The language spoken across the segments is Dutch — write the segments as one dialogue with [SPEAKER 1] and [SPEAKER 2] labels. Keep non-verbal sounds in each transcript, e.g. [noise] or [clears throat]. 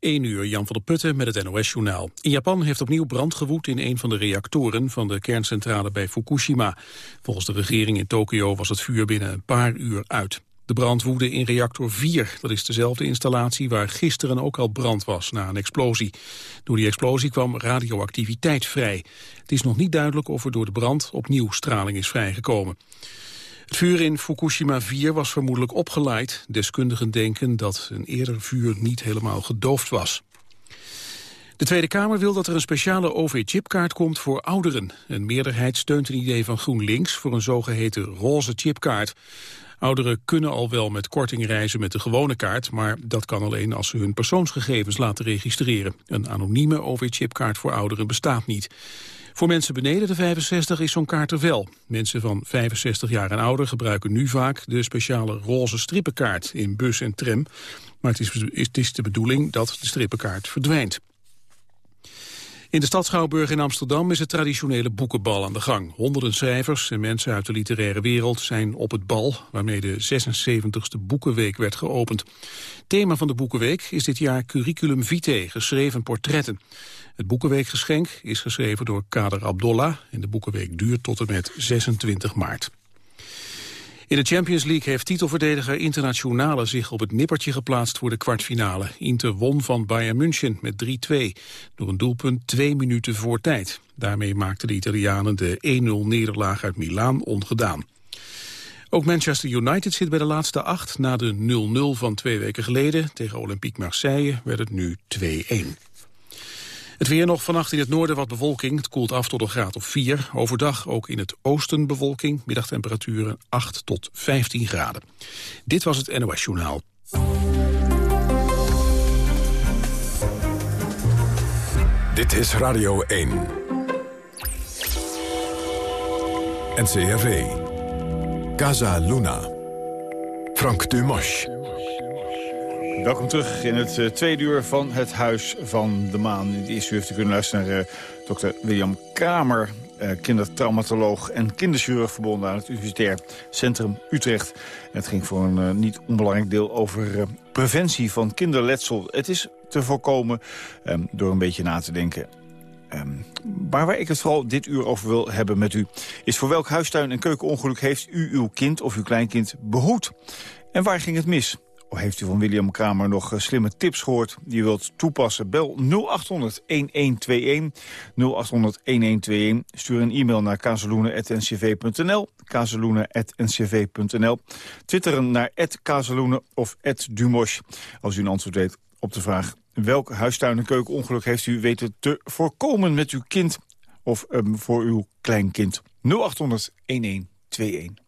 [SPEAKER 1] 1 uur, Jan van der Putten met het NOS-journaal. In Japan heeft opnieuw brand gewoed in een van de reactoren van de kerncentrale bij Fukushima. Volgens de regering in Tokio was het vuur binnen een paar uur uit. De brand woedde in reactor 4. Dat is dezelfde installatie waar gisteren ook al brand was na een explosie. Door die explosie kwam radioactiviteit vrij. Het is nog niet duidelijk of er door de brand opnieuw straling is vrijgekomen. Het vuur in Fukushima 4 was vermoedelijk opgeleid. Deskundigen denken dat een eerder vuur niet helemaal gedoofd was. De Tweede Kamer wil dat er een speciale OV-chipkaart komt voor ouderen. Een meerderheid steunt een idee van GroenLinks voor een zogeheten roze chipkaart. Ouderen kunnen al wel met korting reizen met de gewone kaart... maar dat kan alleen als ze hun persoonsgegevens laten registreren. Een anonieme OV-chipkaart voor ouderen bestaat niet. Voor mensen beneden de 65 is zo'n kaart er wel. Mensen van 65 jaar en ouder gebruiken nu vaak de speciale roze strippenkaart in bus en tram. Maar het is, de bedoeling dat de strippenkaart verdwijnt. In de stad Schouwburg in Amsterdam is het traditionele boekenbal aan de gang. Honderden schrijvers en mensen uit de literaire wereld zijn op het bal... waarmee de 76e Boekenweek werd geopend. Thema van de Boekenweek is dit jaar Curriculum Vitae, geschreven portretten. Het Boekenweekgeschenk is geschreven door Kader Abdollah... en de Boekenweek duurt tot en met 26 maart. In de Champions League heeft titelverdediger Internationale zich op het nippertje geplaatst voor de kwartfinale. Inter won van Bayern München met 3-2, door een doelpunt twee minuten voor tijd. Daarmee maakten de Italianen de 1-0 nederlaag uit Milaan ongedaan. Ook Manchester United zit bij de laatste acht. Na de 0-0 van twee weken geleden tegen Olympique Marseille werd het nu 2-1. Het weer nog vannacht in het noorden wat bewolking. Het koelt af tot een graad of 4. Overdag ook in het oosten bewolking. Middagtemperaturen 8 tot 15 graden. Dit was het NOS Journaal.
[SPEAKER 2] Dit is Radio 1. NCRV. Casa Luna. Frank Dumas.
[SPEAKER 3] Welkom terug in het uh, tweede uur van het Huis van de Maan. In het eerste uur heeft u kunnen luisteren naar uh, dokter William Kramer... Uh, kindertraumatoloog en kinderchirurg verbonden aan het Universitair Centrum Utrecht. Het ging voor een niet onbelangrijk deel over preventie van kinderletsel. Het is te voorkomen um, door een beetje na te denken. Um, maar waar ik het vooral dit uur over wil hebben met u... is voor welk huistuin- en keukenongeluk heeft u uw kind of uw kleinkind behoed? En waar ging het mis? Of heeft u van William Kramer nog uh, slimme tips gehoord die u wilt toepassen? Bel 0800-1121, 0800-1121. Stuur een e-mail naar kazeloenen.ncv.nl, kazeloenen.ncv.nl. Twitteren naar kazeloenen of @dumosh als u een antwoord weet op de vraag... welk huistuin- en keukenongeluk heeft u weten te voorkomen met uw kind of um, voor uw kleinkind? 0800 1121.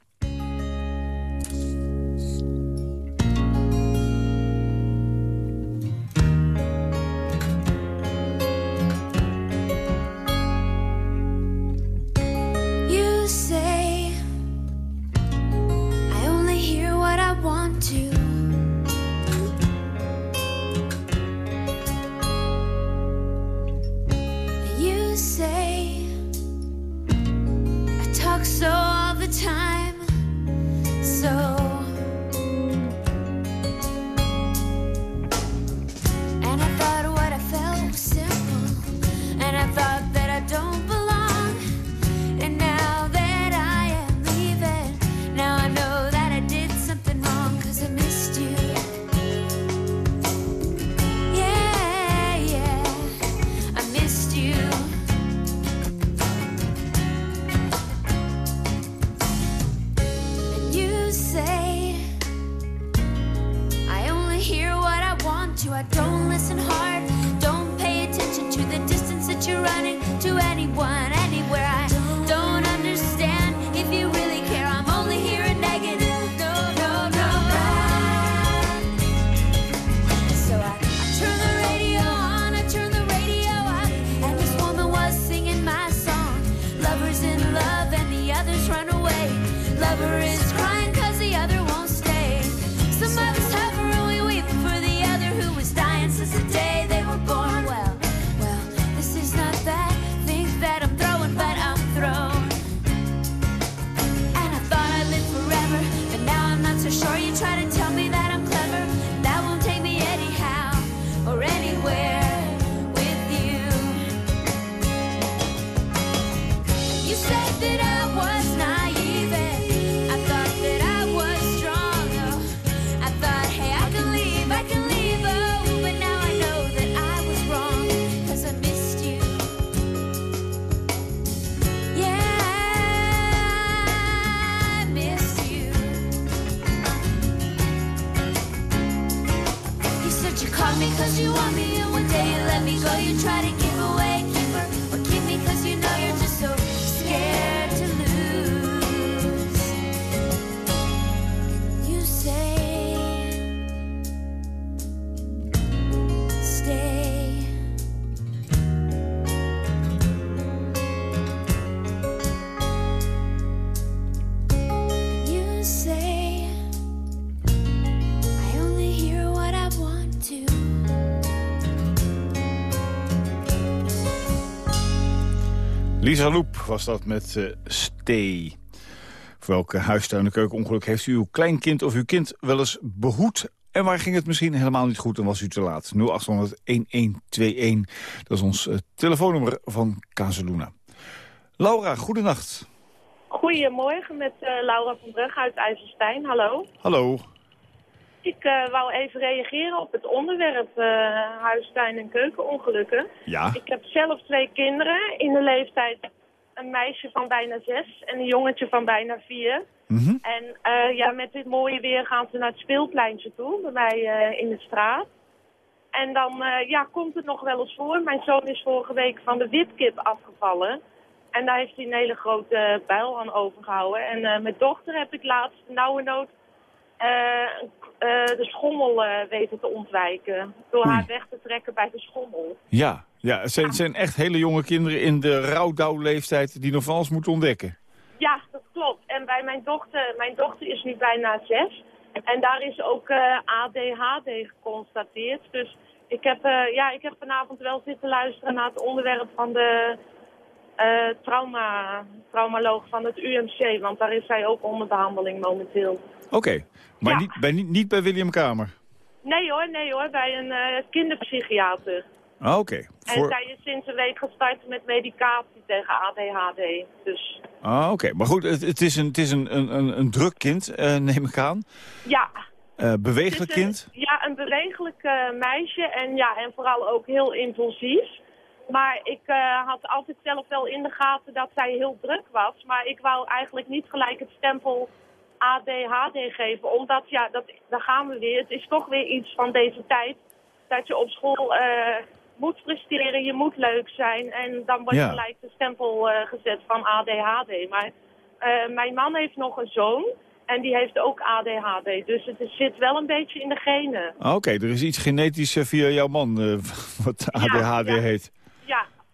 [SPEAKER 4] do. You say I talk so all the time, so.
[SPEAKER 3] Lisa Loep was dat met eh Stay. Voor welke huistuin- en keukenongeluk heeft u uw kleinkind of uw kind wel eens behoed? En waar ging het misschien helemaal niet goed en was u te laat? 0800-1121, dat is ons eh, telefoonnummer van Kazeluna. Laura, goedenacht.
[SPEAKER 5] Goedemorgen met eh, Laura van Brug uit IJsselstein. Hallo.
[SPEAKER 3] Hallo.
[SPEAKER 5] Ik eh, wou even reageren op het onderwerp eh, huistuin- en keukenongelukken.
[SPEAKER 3] Ja,
[SPEAKER 5] Ik heb zelf twee kinderen in de leeftijd. Een meisje van bijna zes en een jongetje van bijna vier.
[SPEAKER 3] Mhm.
[SPEAKER 5] En eh, ja, met dit mooie weer gaan ze naar het speelpleintje toe, bij mij in de straat. En dan ja, komt het nog wel eens voor. Mijn zoon is vorige week van de wipkip afgevallen. En daar heeft hij een hele grote bijl aan overgehouden. En mijn dochter heb ik laatst nauwe nood de schommel eh, weten te ontwijken. Door
[SPEAKER 3] Oei.
[SPEAKER 5] haar weg te trekken bij de schommel.
[SPEAKER 3] ja, ja het zijn, het zijn echt hele jonge kinderen in de rouwdouwleeftijd die nog van alles moeten ontdekken.
[SPEAKER 5] Ja, dat klopt. En bij mijn dochter, mijn dochter is nu bijna zes. En daar is ook eh, ADHD geconstateerd. Dus ik heb, eh, ja, ik heb vanavond wel zitten luisteren naar het onderwerp van de eh, trauma, traumaloog van het UMC. Want daar is zij ook onder behandeling momenteel.
[SPEAKER 3] Oké, maar
[SPEAKER 5] Ja.
[SPEAKER 3] niet, bij, niet, bij William Kamer.
[SPEAKER 5] Nee hoor, nee hoor, bij een eh, kinderpsychiater.
[SPEAKER 3] Ah, Oké.
[SPEAKER 5] En
[SPEAKER 3] Voor...
[SPEAKER 5] zij is sinds een week gestart met medicatie tegen ADHD. Dus
[SPEAKER 3] Ah, oké. Maar goed, het, het is een, het is een, een, een, druk kind, eh, neem ik aan.
[SPEAKER 5] ja,
[SPEAKER 3] Eh bewegelijk
[SPEAKER 5] een-
[SPEAKER 3] kind.
[SPEAKER 5] Ja, een bewegelijk meisje en, ja, en vooral ook heel impulsief. Maar ik eh, had altijd zelf wel in de gaten dat zij heel druk was. Maar ik wou eigenlijk niet gelijk het stempel ADHD geven. Omdat, ja, dat, daar gaan we weer. Het is toch weer iets van deze tijd. Dat je op school eh, moet presteren, je moet leuk zijn. En dan wordt
[SPEAKER 3] Ja.
[SPEAKER 5] gelijk de stempel eh, gezet van ADHD. Maar mijn man heeft nog een zoon. En die heeft ook ADHD. Dus het zit wel een beetje in de genen.
[SPEAKER 3] Oké, er is iets genetisch via jouw man [laughs] wat ADHD
[SPEAKER 5] ja.
[SPEAKER 3] heet.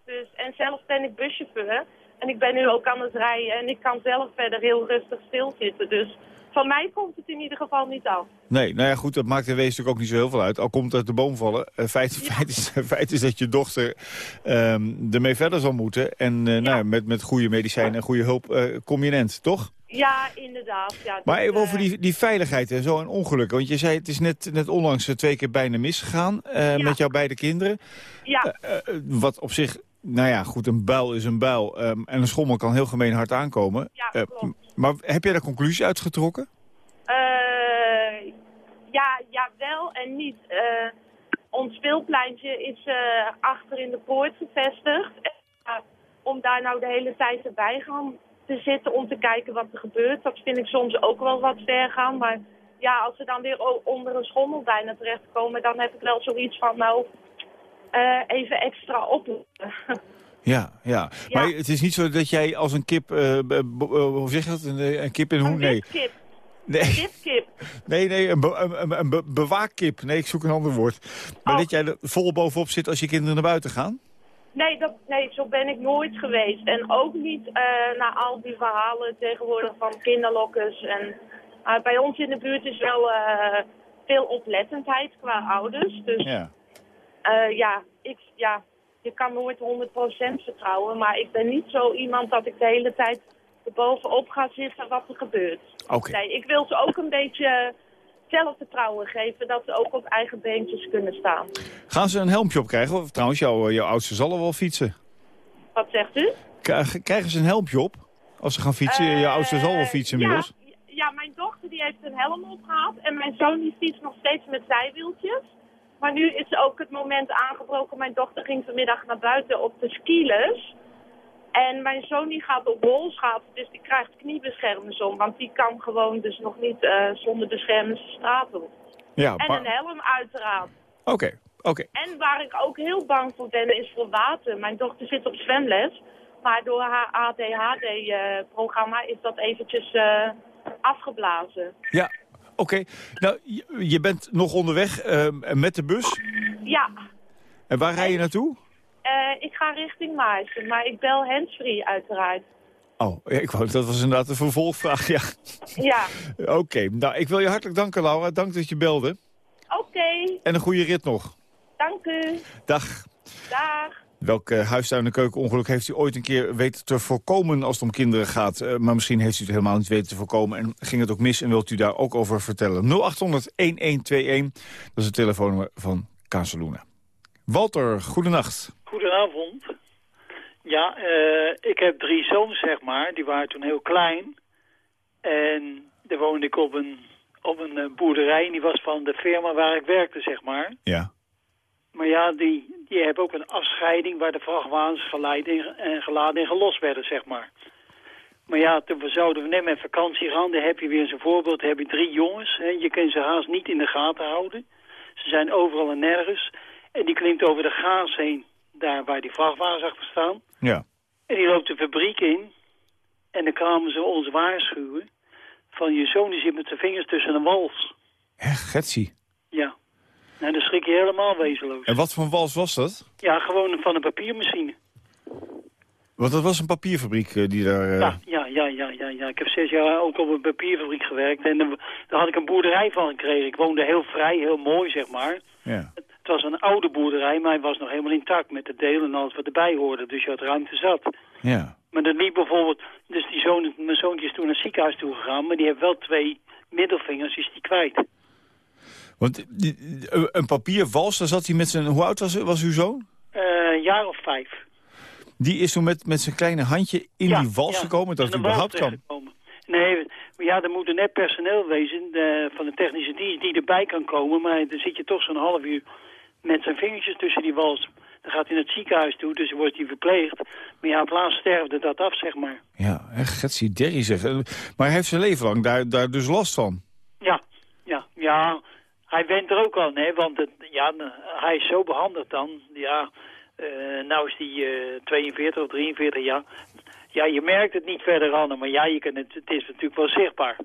[SPEAKER 5] Dus, en zelf ben ik buschauffeur. En ik ben nu ook aan het rijden. En ik kan zelf verder heel rustig stilzitten. Dus van mij komt het in ieder geval niet af.
[SPEAKER 3] Nee, nou ja, goed, dat maakt in wezen natuurlijk ook niet zo heel veel uit. Al komt het uit de boom vallen. Eh, feit, feit, is, [laughs] feit is dat je dochter ehm, ermee verder zal moeten. En eh, nou, ja, met, met goede medicijnen en goede hulp eh, kom je end, toch?
[SPEAKER 5] Ja, inderdaad. Ja,
[SPEAKER 3] Maar even over die, die veiligheid en zo en ongelukken. Want je zei, het is net, net onlangs twee keer bijna misgegaan
[SPEAKER 5] Ja.
[SPEAKER 3] met jouw beide kinderen.
[SPEAKER 5] Ja,
[SPEAKER 3] wat op zich, nou ja, goed, een buil is een buil. ehm, en een schommel kan heel gemeen hard aankomen.
[SPEAKER 5] Ja,
[SPEAKER 3] Eh,
[SPEAKER 5] klopt.
[SPEAKER 3] maar heb jij daar conclusie uit getrokken?
[SPEAKER 5] eh, ja, ja, wel en niet. Eh, ons speelpleintje is eh, achter in de poort gevestigd. Om daar nou de hele tijd erbij gaan te zitten om te kijken wat er gebeurt, dat vind ik soms ook wel wat ver gaan. Maar ja, als ze dan weer onder een schommel bijna terechtkomen, dan heb ik wel zoiets van, nou, eh, even extra opletten.
[SPEAKER 3] Ja, ja,
[SPEAKER 5] Ja.
[SPEAKER 3] Maar het is niet zo dat jij als een kip, eh, eh, hoe zeg je dat, een, een kip in? Een Nee,
[SPEAKER 5] wipkip,
[SPEAKER 3] nee,
[SPEAKER 5] wipkip. [laughs]
[SPEAKER 3] nee, nee een, be- een, een, een be- bewaakkip. Nee, ik zoek een ander woord. Maar
[SPEAKER 5] Oh.
[SPEAKER 3] dat jij er vol bovenop zit als je kinderen naar buiten gaan?
[SPEAKER 5] Nee, dat, nee, zo ben ik nooit geweest. En ook niet eh na al die verhalen tegenwoordig van kinderlokkers. En uh, bij ons in de buurt is wel uh, veel oplettendheid qua ouders. Dus
[SPEAKER 3] Ja.
[SPEAKER 5] Uh, ja, ik, ja, je kan nooit 100% vertrouwen. Maar ik ben niet zo iemand dat ik de hele tijd er bovenop ga zitten wat er gebeurt.
[SPEAKER 3] Oké.
[SPEAKER 5] Nee, ik wil ze ook een beetje zelfvertrouwen geven dat ze ook op eigen beentjes kunnen staan.
[SPEAKER 3] Gaan ze een helmpje op krijgen? Of, trouwens, jouw, jouw oudste zal er wel fietsen.
[SPEAKER 5] Wat zegt u?
[SPEAKER 3] Krijgen krijgen ze een helmpje op? Als ze gaan fietsen, jouw oudste zal wel fietsen
[SPEAKER 5] Eh,
[SPEAKER 3] inmiddels.
[SPEAKER 5] Ja, ja, mijn dochter die heeft een helm opgehad en mijn zoon die fietst nog steeds met zijwieltjes. Maar nu is ook het moment aangebroken. Mijn dochter ging vanmiddag naar buiten op de skilers. En mijn zoon die gaat op rolschaatsen, dus die krijgt kniebeschermers om. Want die kan gewoon dus nog niet eh, zonder beschermers de straat op.
[SPEAKER 3] Ja,
[SPEAKER 5] En een helm uiteraard.
[SPEAKER 3] Oké, oké.
[SPEAKER 5] En waar ik ook heel bang voor ben, is voor water. Mijn dochter zit op zwemles. Maar door haar ADHD-programma is dat eventjes eh, afgeblazen.
[SPEAKER 3] Ja, oké. Nou, je, bent nog onderweg eh, met de bus.
[SPEAKER 5] Ja,
[SPEAKER 3] En waar rij je naartoe?
[SPEAKER 5] eh, ik ga richting Maarsen, maar ik bel handsfree uiteraard.
[SPEAKER 3] Oh, ja, ik wou, dat was inderdaad een vervolgvraag, ja.
[SPEAKER 5] Ja, [laughs]
[SPEAKER 3] Oké, nou, ik wil je hartelijk danken, Laura. Dank dat je belde.
[SPEAKER 5] oké.
[SPEAKER 3] En een goede rit nog.
[SPEAKER 5] Dank u.
[SPEAKER 3] Dag.
[SPEAKER 5] Dag.
[SPEAKER 3] Welk uh, huistuin- en keukenongeluk heeft u ooit een keer weten te voorkomen als het om kinderen gaat? Uh, maar misschien heeft u het helemaal niet weten te voorkomen en ging het ook mis en wilt u daar ook over vertellen. 0800-1121, dat is het telefoonnummer van Casaluna. Walter, goedenacht.
[SPEAKER 6] Goedenavond. Ja, uh, ik heb drie zoons, zeg maar. Die waren toen heel klein. En daar woonde ik op een, op een boerderij. En die was van de firma waar ik werkte, zeg maar.
[SPEAKER 3] Ja.
[SPEAKER 6] Maar ja, die, die hebben ook een afscheiding waar de vrachtwagens geleid en geladen en gelost werden, zeg maar. Maar ja, toen we zouden we net met vakantie gaan, dan heb je weer zo'n voorbeeld, heb je drie jongens. Hè, je kunt ze haast niet in de gaten houden. Ze zijn overal en nergens. En die klimt over de gaas heen, daar waar die vrachtwagens achter staan.
[SPEAKER 3] Ja.
[SPEAKER 6] En die loopt de fabriek in. En dan kwamen ze ons waarschuwen. Van je zoon die zit met zijn vingers tussen een wals.
[SPEAKER 3] Hè, Getsie.
[SPEAKER 6] Ja. Nou, dan schrik je helemaal wezenloos.
[SPEAKER 3] En wat voor wals was dat?
[SPEAKER 6] Ja, gewoon van een papiermachine.
[SPEAKER 3] Want dat was een papierfabriek uh, die daar... Uh...
[SPEAKER 6] Ja, ja, ja, ja, ja, ja. Ik heb zes jaar ook op een papierfabriek gewerkt. En uh, daar had ik een boerderij van gekregen. Ik woonde heel vrij, heel mooi, zeg maar.
[SPEAKER 3] Ja.
[SPEAKER 6] Het was een oude boerderij, maar hij was nog helemaal intact met de delen en alles wat erbij hoorde. Dus je had ruimte zat.
[SPEAKER 3] Ja.
[SPEAKER 6] Maar dat liep bijvoorbeeld... Dus die zoon, mijn zoontje is toen naar het ziekenhuis toe gegaan, maar die heeft wel twee middelvingers, is die kwijt.
[SPEAKER 3] Want die, een papierwals, daar zat hij met zijn... Hoe oud was, was uw zoon?
[SPEAKER 6] Een jaar of vijf.
[SPEAKER 3] Die is toen met, met zijn kleine handje in
[SPEAKER 6] ja,
[SPEAKER 3] die wals
[SPEAKER 6] ja,
[SPEAKER 3] gekomen, dat het überhaupt kan.
[SPEAKER 6] Nee, maar ja, er moet er net personeel wezen de, van de technische dienst die erbij kan komen. Maar dan zit je toch zo'n half uur met zijn vingertjes tussen die wals. Dan gaat hij naar het ziekenhuis toe, dus wordt hij verpleegd. Maar ja, op laatst sterfde dat af, zeg maar.
[SPEAKER 3] Ja, echt, Getsie Derry zeg. Maar hij heeft zijn leven lang daar, daar dus last van.
[SPEAKER 6] Ja, ja, ja. Hij went er ook aan, hè, want het, ja, hij is zo behandeld dan. Ja, uh, nou is hij uh, 42 of 43 jaar. Ja, je merkt het niet verder aan, maar ja, je kan het, het is natuurlijk wel zichtbaar.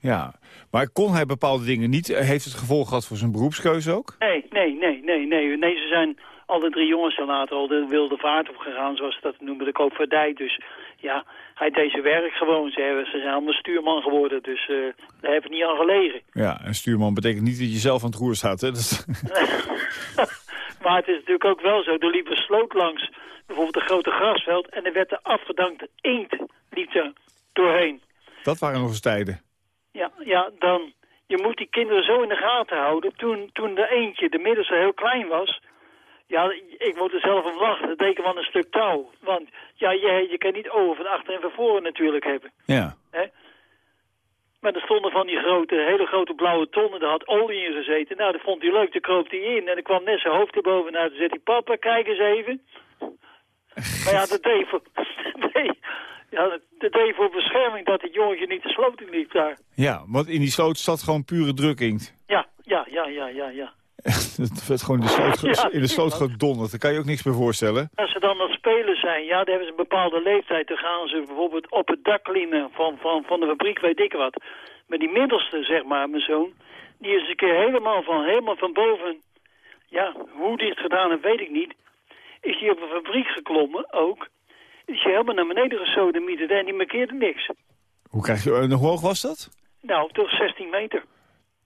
[SPEAKER 3] Ja, maar kon hij bepaalde dingen niet? Heeft het gevolg gehad voor zijn beroepskeuze ook?
[SPEAKER 6] Nee, nee, nee, nee, nee. Nee, ze zijn alle drie jongens dan later al de wilde vaart op gegaan, zoals ze dat noemen, de koopvaardij. Dus ja, hij deed zijn werk gewoon. Ze, hebben, ze zijn allemaal stuurman geworden, dus uh, daar hebben we niet aan gelegen.
[SPEAKER 3] Ja, en stuurman betekent niet dat je zelf aan het roer staat, hè? Dat... [laughs]
[SPEAKER 6] maar het is natuurlijk ook wel zo, er liep een sloot langs, bijvoorbeeld een grote grasveld, en er werd de afgedankte eend liep er doorheen.
[SPEAKER 3] Dat waren nog eens tijden.
[SPEAKER 6] Ja, ja, dan, je moet die kinderen zo in de gaten houden. Toen, toen de eentje, de middelste, heel klein was... Ja, ik moet er zelf om lachen. Dat ik van een stuk touw. Want ja, je, je kan niet ogen van achter en van voren natuurlijk hebben.
[SPEAKER 3] Ja.
[SPEAKER 6] Maar er stonden van die grote, hele grote blauwe tonnen. Daar had olie in gezeten. Nou, dat vond hij leuk. Toen kroop hij in. En dan kwam net zijn hoofd erbovenuit. Toen zei hij, papa, kijk eens even. maar ja, dat deed voor... [laughs] Dat deed, ja, dat deed voor bescherming dat het jongetje niet de sloot in liep daar.
[SPEAKER 3] Ja, want in die sloot zat gewoon pure drukinkt.
[SPEAKER 6] Ja, ja, ja, ja, ja, ja. [laughs]
[SPEAKER 3] Het werd gewoon in de sloot, ja, in de sloot gedonderd. Daar kan je ook niks meer voorstellen.
[SPEAKER 6] Als ze dan aan het spelen zijn, ja, dan hebben ze een bepaalde leeftijd. Dan gaan ze bijvoorbeeld op het dak klimmen van, van, van de fabriek, weet ik wat. Maar die middelste, zeg maar, mijn zoon, die is een keer helemaal van, helemaal van boven. Ja, hoe die het gedaan heeft, weet ik niet. Is hij op een fabriek geklommen, ook. Is hij helemaal naar beneden gesodemieterd en die markeerde niks.
[SPEAKER 3] Hoe, krijg je, hoe hoog was dat?
[SPEAKER 6] Nou, toch 16 meter.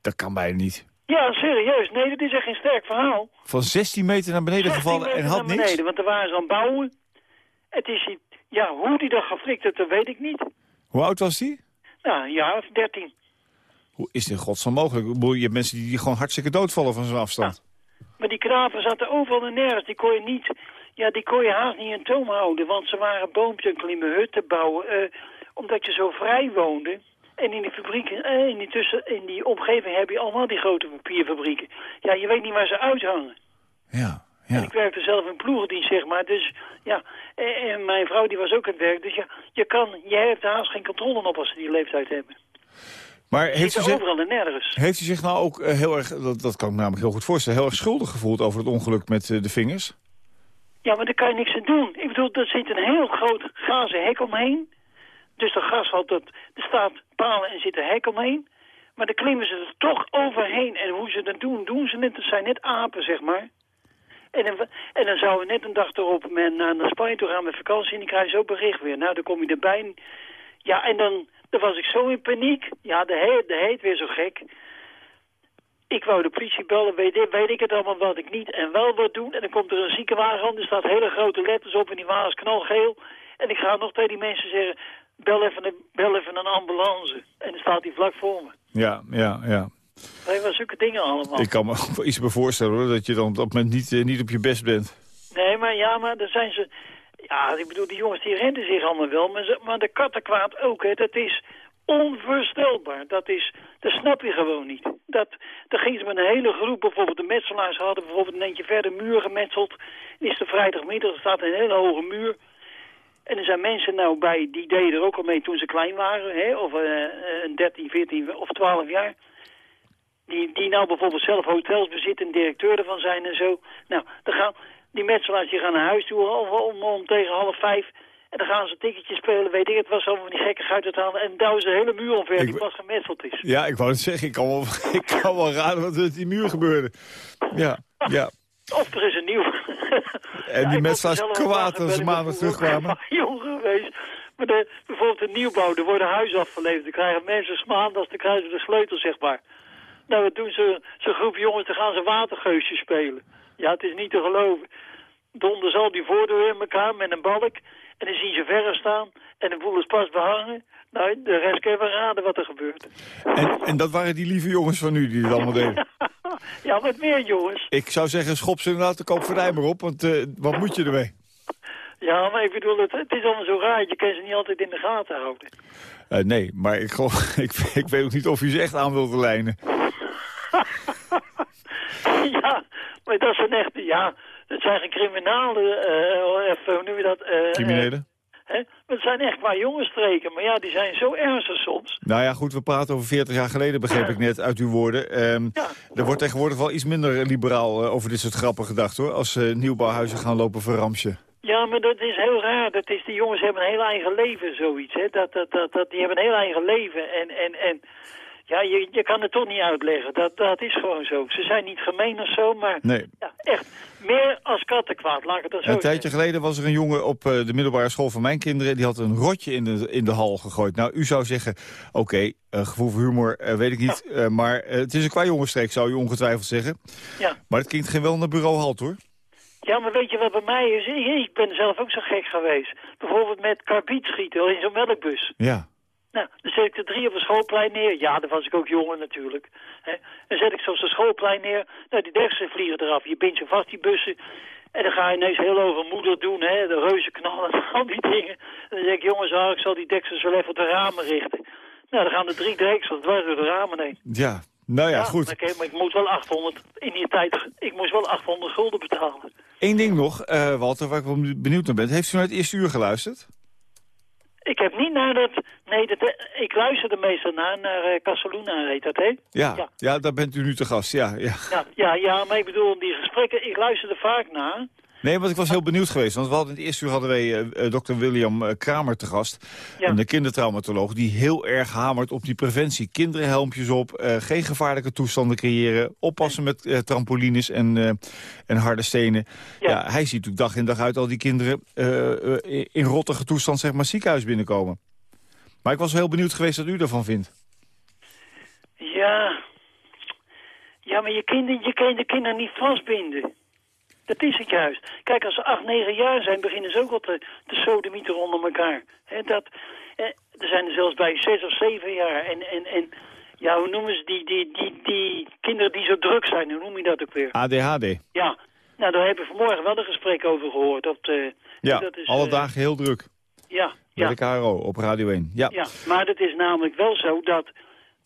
[SPEAKER 3] Dat kan bijna niet.
[SPEAKER 6] Ja, serieus. Nee, dat is echt geen sterk verhaal.
[SPEAKER 3] Van 16 meter naar beneden gevallen en had
[SPEAKER 6] naar beneden,
[SPEAKER 3] niks?
[SPEAKER 6] Want er waren ze aan het bouwen. Het is, ja, hoe die dat geflikt heeft, dat weet ik niet.
[SPEAKER 3] Hoe oud was die?
[SPEAKER 6] Nou, een jaar of 13.
[SPEAKER 3] Hoe is dit godsnaam mogelijk? Je hebt mensen die, gewoon hartstikke doodvallen van zo'n afstand.
[SPEAKER 6] Ja. Maar die knapen zaten overal en nergens. Die kon je niet, ja, die kon je haast niet in toom houden. Want ze waren boompjes klimmen, hutten bouwen. Uh, omdat je zo vrij woonde. En in die fabrieken, eh, in die, tussen, in die omgeving heb je allemaal die grote papierfabrieken. Ja, je weet niet waar ze uithangen.
[SPEAKER 3] Ja, ja.
[SPEAKER 6] En ik werkte zelf in ploegendienst, zeg maar. Dus ja, en, en, mijn vrouw die was ook aan het werk. Dus ja, je, kan, je hebt haast geen controle op als ze die leeftijd hebben.
[SPEAKER 3] Maar heeft u, zich,
[SPEAKER 6] overal en nergens.
[SPEAKER 3] heeft u zich nou ook eh, heel erg, dat, dat kan ik me namelijk heel goed voorstellen... heel erg schuldig gevoeld over het ongeluk met eh, de vingers?
[SPEAKER 6] Ja, maar daar kan je niks aan doen. Ik bedoel, er zit een heel groot gazen hek omheen. Dus dat gasveld, dat, er staat palen en zit een hek omheen. Maar dan klimmen ze er toch overheen. En hoe ze dat doen, doen ze net. Het zijn net apen, zeg maar. En dan, en dan zouden we net een dag erop met, naar, Spanje toe gaan met vakantie. En dan krijg je zo bericht weer. Nou, dan kom je erbij. Ja, en dan, dan was ik zo in paniek. Ja, de heet, de heet weer zo gek. Ik wou de politie bellen, weet, weet ik het allemaal wat ik niet en wel wil doen. En dan komt er een ziekenwagen aan, er staat hele grote letters op en die wagen is knalgeel. En ik ga nog tegen die mensen zeggen, bel even, een, bel even een ambulance. En dan staat die vlak voor me.
[SPEAKER 3] Ja, ja, ja.
[SPEAKER 6] Dat was zulke dingen allemaal.
[SPEAKER 3] Ik kan me iets bij voorstellen hoor, dat je dan op dat moment niet, eh, niet op je best bent.
[SPEAKER 6] Nee, maar ja, maar dan zijn ze... Ja, ik bedoel, die jongens die renden zich allemaal wel, maar, ze, maar de kattenkwaad ook, hè. Dat is onvoorstelbaar. Dat is, dat snap je gewoon niet. Dat, dan gingen ze met een hele groep, bijvoorbeeld de metselaars hadden bijvoorbeeld een eentje verder muur gemetseld. En is de vrijdagmiddag, er staat een hele hoge muur. En er zijn mensen nou bij, die deden er ook al mee toen ze klein waren, hè, of eh, een 13, 14 of 12 jaar. Die, die nou bijvoorbeeld zelf hotels bezitten en directeur ervan zijn en zo. Nou, dan gaan die metselaars die gaan naar huis toe om, om, om tegen half vijf. En dan gaan ze ticketjes spelen, weet ik het, was allemaal van die gekke uit halen. En douwen ze de hele muur omver die pas gemetseld is.
[SPEAKER 3] Ja, ik wou het zeggen, ik kan wel, [laughs] ik kan wel raden wat er met die muur gebeurde. Ja, ja.
[SPEAKER 6] Of er is een nieuw... [laughs]
[SPEAKER 3] En die
[SPEAKER 6] er zelf
[SPEAKER 3] kwaad als ze maandag terugkwamen. [laughs]
[SPEAKER 6] jong geweest. Maar de, bijvoorbeeld de nieuwbouw, er worden huizen afgeleverd. Dan krijgen mensen maandags, dan krijgen ze de sleutel, zeg maar. Nou, wat doen ze? Zo'n groep jongens, dan gaan ze watergeusjes spelen. Ja, het is niet te geloven. Donders al die voordeur in elkaar met een balk. En dan zien ze verre staan. En dan voelen ze pas behangen. Nou, de rest kan je wel raden wat er gebeurt.
[SPEAKER 3] En, en dat waren die lieve jongens van u die het allemaal deden. [laughs]
[SPEAKER 6] Ja, wat meer jongens.
[SPEAKER 3] Ik zou zeggen, schop ze inderdaad de koopvaardij maar op, want eh, wat moet je ermee? [laughs]
[SPEAKER 6] Ja, maar ik bedoel, het, het is allemaal zo raar. Je kan ze niet altijd in de gaten houden.
[SPEAKER 3] Eh, nee, maar ik, geloof- [laughs] ik, ik weet ook niet of u ze echt aan wilt lijnen.
[SPEAKER 6] ja, maar dat zijn echt, ja, het zijn geen criminalen, eh, even, hoe noem je dat? eh,
[SPEAKER 3] Criminelen?
[SPEAKER 6] eh, hè? Maar het zijn echt maar jongensstreken, maar ja, die zijn zo ernstig soms.
[SPEAKER 3] Nou ja, goed, we praten over 40 jaar geleden, begreep ik net uit uw woorden. Ehm,
[SPEAKER 6] Ja.
[SPEAKER 3] Er wordt tegenwoordig wel iets minder liberaal over dit soort grappen gedacht, hoor. Als eh, nieuwbouwhuizen gaan lopen verramsje.
[SPEAKER 6] Ja, maar dat is heel raar. Dat is, die jongens hebben een heel eigen leven, zoiets. Hè? Dat, dat, dat, dat, die hebben een heel eigen leven. En, en, en ja, je, je kan het toch niet uitleggen. Dat, dat is gewoon zo. Ze zijn niet gemeen of zo, maar
[SPEAKER 3] Nee.
[SPEAKER 6] ja, echt. Meer als kattenkwaad, laat ik het dan zo
[SPEAKER 3] Een tijdje geleden was er een jongen op eh, de middelbare school van mijn kinderen... die had een rotje in de, in de hal gegooid. Nou, u zou zeggen, oké, eh, gevoel voor humor eh, weet ik niet... maar het is een qua jongensstreek, zou u ongetwijfeld zeggen.
[SPEAKER 6] Ja.
[SPEAKER 3] Maar het klinkt geen wel naar bureau halt, hoor.
[SPEAKER 6] Ja, maar weet je wat bij mij is? Ik ik ben zelf ook zo gek geweest. Bijvoorbeeld met karbiet schieten in zo'n melkbus.
[SPEAKER 3] Ja.
[SPEAKER 6] Nou, dan zet ik er drie op een schoolplein neer. Ja, dan was ik ook jonger natuurlijk. Hè. Dan zet ik zo'n schoolplein neer. Nou, die deksen vliegen eraf. Je bindt ze vast, die bussen. En dan ga je ineens heel over moeder doen, hè. De reuzen knallen en al die dingen. En dan zeg ik, jongens, ah, ik zal die deksels wel even op de ramen richten. Nou, dan gaan er drie deksels dwars door de ramen heen.
[SPEAKER 3] Ja, nou ja, goed.
[SPEAKER 6] Oké, maar ik moet wel 800, in die tijd, ik moest wel 800 gulden betalen.
[SPEAKER 3] Eén ding nog, eh, Walter, waar ik wel benieuwd naar ben. Heeft u naar het eerste uur geluisterd?
[SPEAKER 6] Ik heb niet naar dat... Nee, dat, ik luisterde meestal naar, naar uh, Casaluna heet dat, hè?
[SPEAKER 3] Ja,
[SPEAKER 6] Ja.
[SPEAKER 3] ja. daar bent u nu te gast, ja. ja.
[SPEAKER 6] Ja, ja, ja, maar ik bedoel, die gesprekken, ik luisterde vaak naar.
[SPEAKER 3] Nee, want ik was heel benieuwd geweest. Want we hadden in het eerste uur hadden wij eh, eh, dokter William eh, Kramer te gast.
[SPEAKER 6] Ja.
[SPEAKER 3] Een kindertraumatoloog die heel erg hamert op die preventie. Kinderhelmpjes op, geen gevaarlijke toestanden creëren. Oppassen met trampolines en, en harde stenen. Ja.
[SPEAKER 6] Ja.
[SPEAKER 3] hij ziet natuurlijk dag in dag uit al die kinderen in rottige toestand zeg maar ziekenhuis binnenkomen. Maar ik was heel benieuwd geweest wat u daarvan vindt.
[SPEAKER 6] Ja, ja, maar je, kinderen, je kan de kinderen niet vastbinden. Dat is het juist. Kijk, als ze acht, negen jaar zijn, beginnen ze ook al te, te sodemieten onder elkaar. Dat, eh, er zijn er zelfs bij zes of zeven jaar. En, en, en ja, hoe noemen ze die, die, die, die kinderen die zo druk zijn? Hoe noem je dat ook weer?
[SPEAKER 3] ADHD.
[SPEAKER 6] Ja, nou, daar heb ik vanmorgen wel een gesprek over gehoord. De,
[SPEAKER 3] Ja,
[SPEAKER 6] dat is,
[SPEAKER 3] alle
[SPEAKER 6] eh,
[SPEAKER 3] dagen heel druk.
[SPEAKER 6] Ja,
[SPEAKER 3] Bij
[SPEAKER 6] ja.
[SPEAKER 3] de KRO op Radio 1. Ja.
[SPEAKER 6] Ja, maar het is namelijk wel zo dat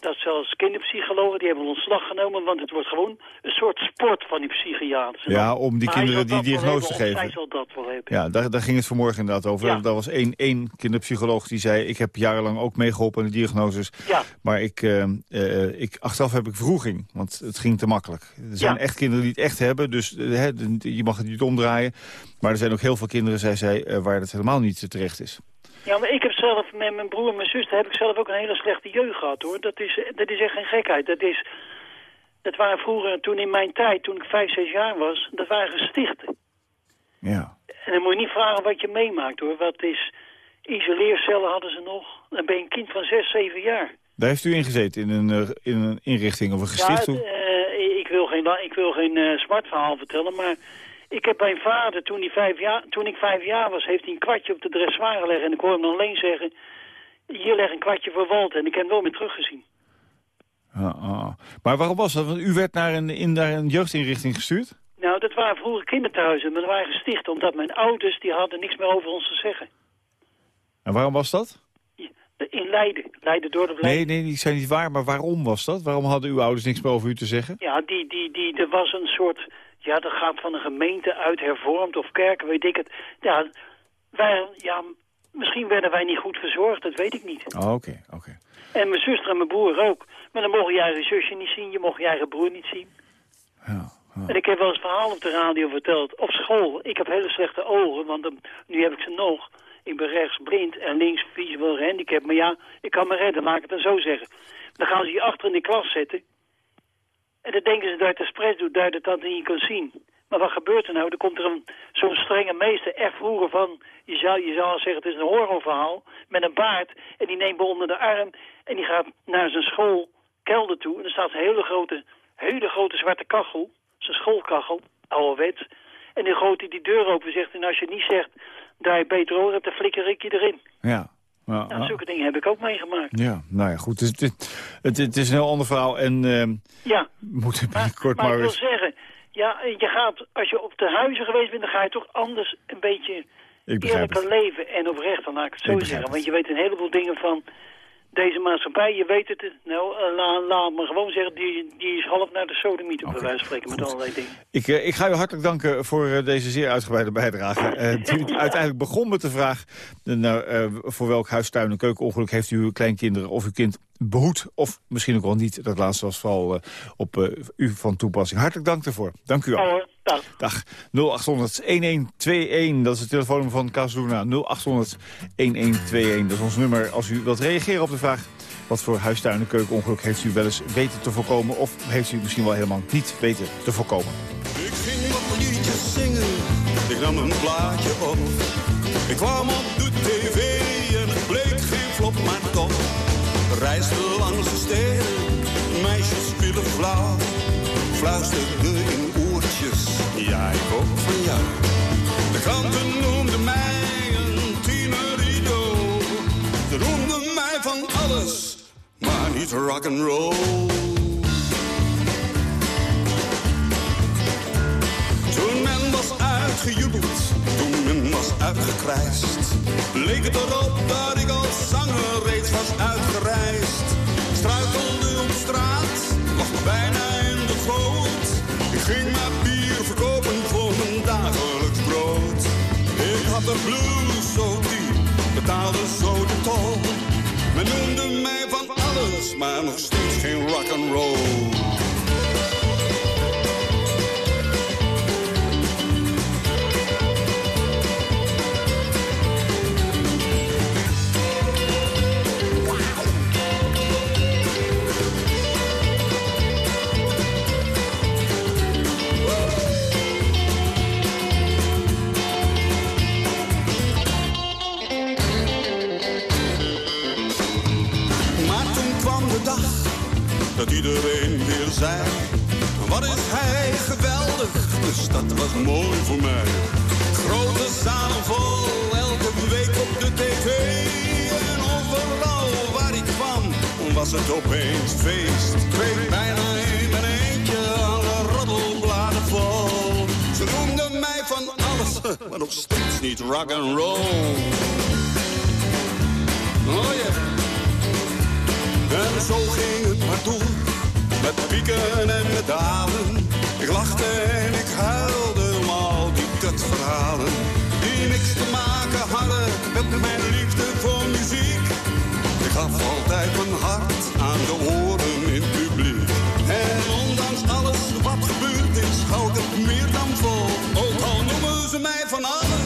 [SPEAKER 6] dat zelfs kinderpsychologen, die hebben ontslag genomen, want het wordt gewoon een soort sport van die psychiaters.
[SPEAKER 3] Ja, om die
[SPEAKER 6] Maar hij
[SPEAKER 3] kinderen die
[SPEAKER 6] dat
[SPEAKER 3] diagnose te geven.
[SPEAKER 6] Zij zal dat wel hebben.
[SPEAKER 3] Ja, daar, daar ging het vanmorgen inderdaad over.
[SPEAKER 6] Ja.
[SPEAKER 3] Daar was één, één kinderpsycholoog die zei... ik heb jarenlang ook meegeholpen aan de diagnoses.
[SPEAKER 6] Ja.
[SPEAKER 3] Maar ik, eh, eh, ik, achteraf heb ik vroeging, want het ging te makkelijk. Er zijn
[SPEAKER 6] Ja.
[SPEAKER 3] echt kinderen die het echt hebben, dus eh, je mag het niet omdraaien. Maar er zijn ook heel veel kinderen, zei zij, waar het helemaal niet terecht is.
[SPEAKER 6] Ja, maar ik heb zelf met mijn broer en mijn zuster heb ik zelf ook een hele slechte jeugd gehad hoor. Dat is, dat is echt geen gekheid. Dat is, dat waren vroeger, toen in mijn tijd, toen ik vijf, zes jaar was, dat waren gestichten.
[SPEAKER 3] Ja.
[SPEAKER 6] En dan moet je niet vragen wat je meemaakt hoor. Wat is, isoleercellen hadden ze nog. Dan ben je een kind van zes, zeven jaar.
[SPEAKER 3] Daar heeft u in gezeten, in een, eh, in een inrichting of een gesticht?
[SPEAKER 6] Ja, eh, ik wil geen, ik wil geen eh, smart verhaal vertellen, maar ik heb mijn vader, toen, hij vijf jaar, toen ik vijf jaar was, heeft hij een kwartje op de dressoir gelegd. En ik hoor hem alleen zeggen, hier leg een kwartje voor Walter. En ik heb hem wel meer teruggezien.
[SPEAKER 3] Ah, ah. Maar waarom was dat? Want u werd naar een, in, naar een jeugdinrichting gestuurd?
[SPEAKER 6] Nou, dat waren vroeger kinderthuizen, maar dat waren gesticht. Omdat mijn ouders, die hadden niks meer over ons te zeggen.
[SPEAKER 3] En waarom was dat?
[SPEAKER 6] In Leiden, Leiden door de
[SPEAKER 3] Nee, nee, die zijn niet waar. Maar waarom was dat? Waarom hadden uw ouders niks meer over u te zeggen?
[SPEAKER 6] Ja, die, die, die, er was een soort... Ja, dat gaat van een gemeente uit hervormd of kerken, weet ik het. Ja, wij, ja, misschien werden wij niet goed verzorgd, dat weet ik niet.
[SPEAKER 3] Oh, oké, oké.
[SPEAKER 6] En mijn zuster en mijn broer ook. Maar dan mocht je eigen zusje niet zien, je mocht je eigen broer niet zien.
[SPEAKER 3] Ja, ja.
[SPEAKER 6] En ik heb wel eens verhaal op de radio verteld. Op school, ik heb hele slechte ogen, want nu heb ik ze nog. Ik ben rechts blind en links visueel gehandicapt. Maar ja, ik kan me redden, laat ik het dan zo zeggen. Dan gaan ze je achter in de klas zetten. En dan denken ze dat het expres doet, dat je dat niet kan zien. Maar wat gebeurt er nou? Er komt er zo'n strenge meester, echt vroeger van... Je zou, je zou zeggen, het is een horrorverhaal, met een baard. En die neemt me onder de arm en die gaat naar zijn schoolkelder toe. En er staat een hele grote, hele grote zwarte kachel. Zijn schoolkachel, ouderwets. En dan gooit hij die deur open en zegt... En als je niet zegt dat je beter hoor hebt, dan flikker ik je erin.
[SPEAKER 3] Ja. Ja,
[SPEAKER 6] Nou, zulke dingen heb ik ook meegemaakt.
[SPEAKER 3] ja, nou ja, goed. Het, het, het, het is een heel ander verhaal. En ehm
[SPEAKER 6] Ja,
[SPEAKER 3] we moeten
[SPEAKER 6] maar, maar
[SPEAKER 3] maar,
[SPEAKER 6] ik wil zeggen... Ja, je gaat, als je op de huizen geweest bent, dan ga je toch anders een beetje
[SPEAKER 3] Ik
[SPEAKER 6] eerlijker leven en oprecht, dan laat ik het
[SPEAKER 3] Ik
[SPEAKER 6] zo zeggen. Want je weet een heleboel dingen van deze maatschappij, je weet het. Nou, eh, laat laat me gewoon zeggen, die, die is half naar de bij wijze van spreken met
[SPEAKER 3] goed.
[SPEAKER 6] allerlei dingen.
[SPEAKER 3] Ik, eh, ik ga u hartelijk danken voor eh, deze zeer uitgebreide bijdrage. [laughs] Die uiteindelijk begon met de vraag... nou, voor welk huistuin- en keukenongeluk heeft u uw kleinkinderen of uw kind behoed? Of misschien ook wel niet. Dat laatste was vooral eh, op eh, u van toepassing. Hartelijk dank daarvoor. Dank u wel.
[SPEAKER 6] Hoor, dag.
[SPEAKER 3] Dag 0800-1121, dat is het telefoonnummer van Casaluna. 0800-1121, dat is ons nummer. Als u wilt reageren op de vraag... wat voor huistuin- en keukenongeluk heeft u wel eens weten te voorkomen... of heeft u misschien wel helemaal niet weten te voorkomen.
[SPEAKER 7] Ik ging wat liedjes zingen, ik nam een plaatje op. Ik kwam op de tv en het bleek geen flop, maar toch. Reisde langs de steden, meisjes vielen flauw. Fluisterde in oortjes, ja ik ook van jou. De kranten noemden mij een tieneridol. Ze noemden mij van alles, maar niet rock'n'roll. Toen men was uitgejubeld, toen men was uitgekrijst, leek het erop dat ik als zanger reeds was uitgereisd. Struikelde op straat, lag bijna in de goot. Ik ging maar bier verkopen voor mijn dagelijks brood. Ik had de blues zo diep, betaalde zo de tol. Men noemde mij van alles, maar nog steeds geen rock'n'roll. Steeds niet rock'n'roll. Oh ja. En zo ging het maar door, met pieken en met dalen. Ik lachte en ik huilde om al die kutverhalen. Die niks te maken hadden met mijn liefde voor muziek. Ik gaf altijd mijn hart aan de oren in het publiek. En ondanks alles wat gebeurd is, hou ik het meer dan vol. Ook al noemen ze mij van alles,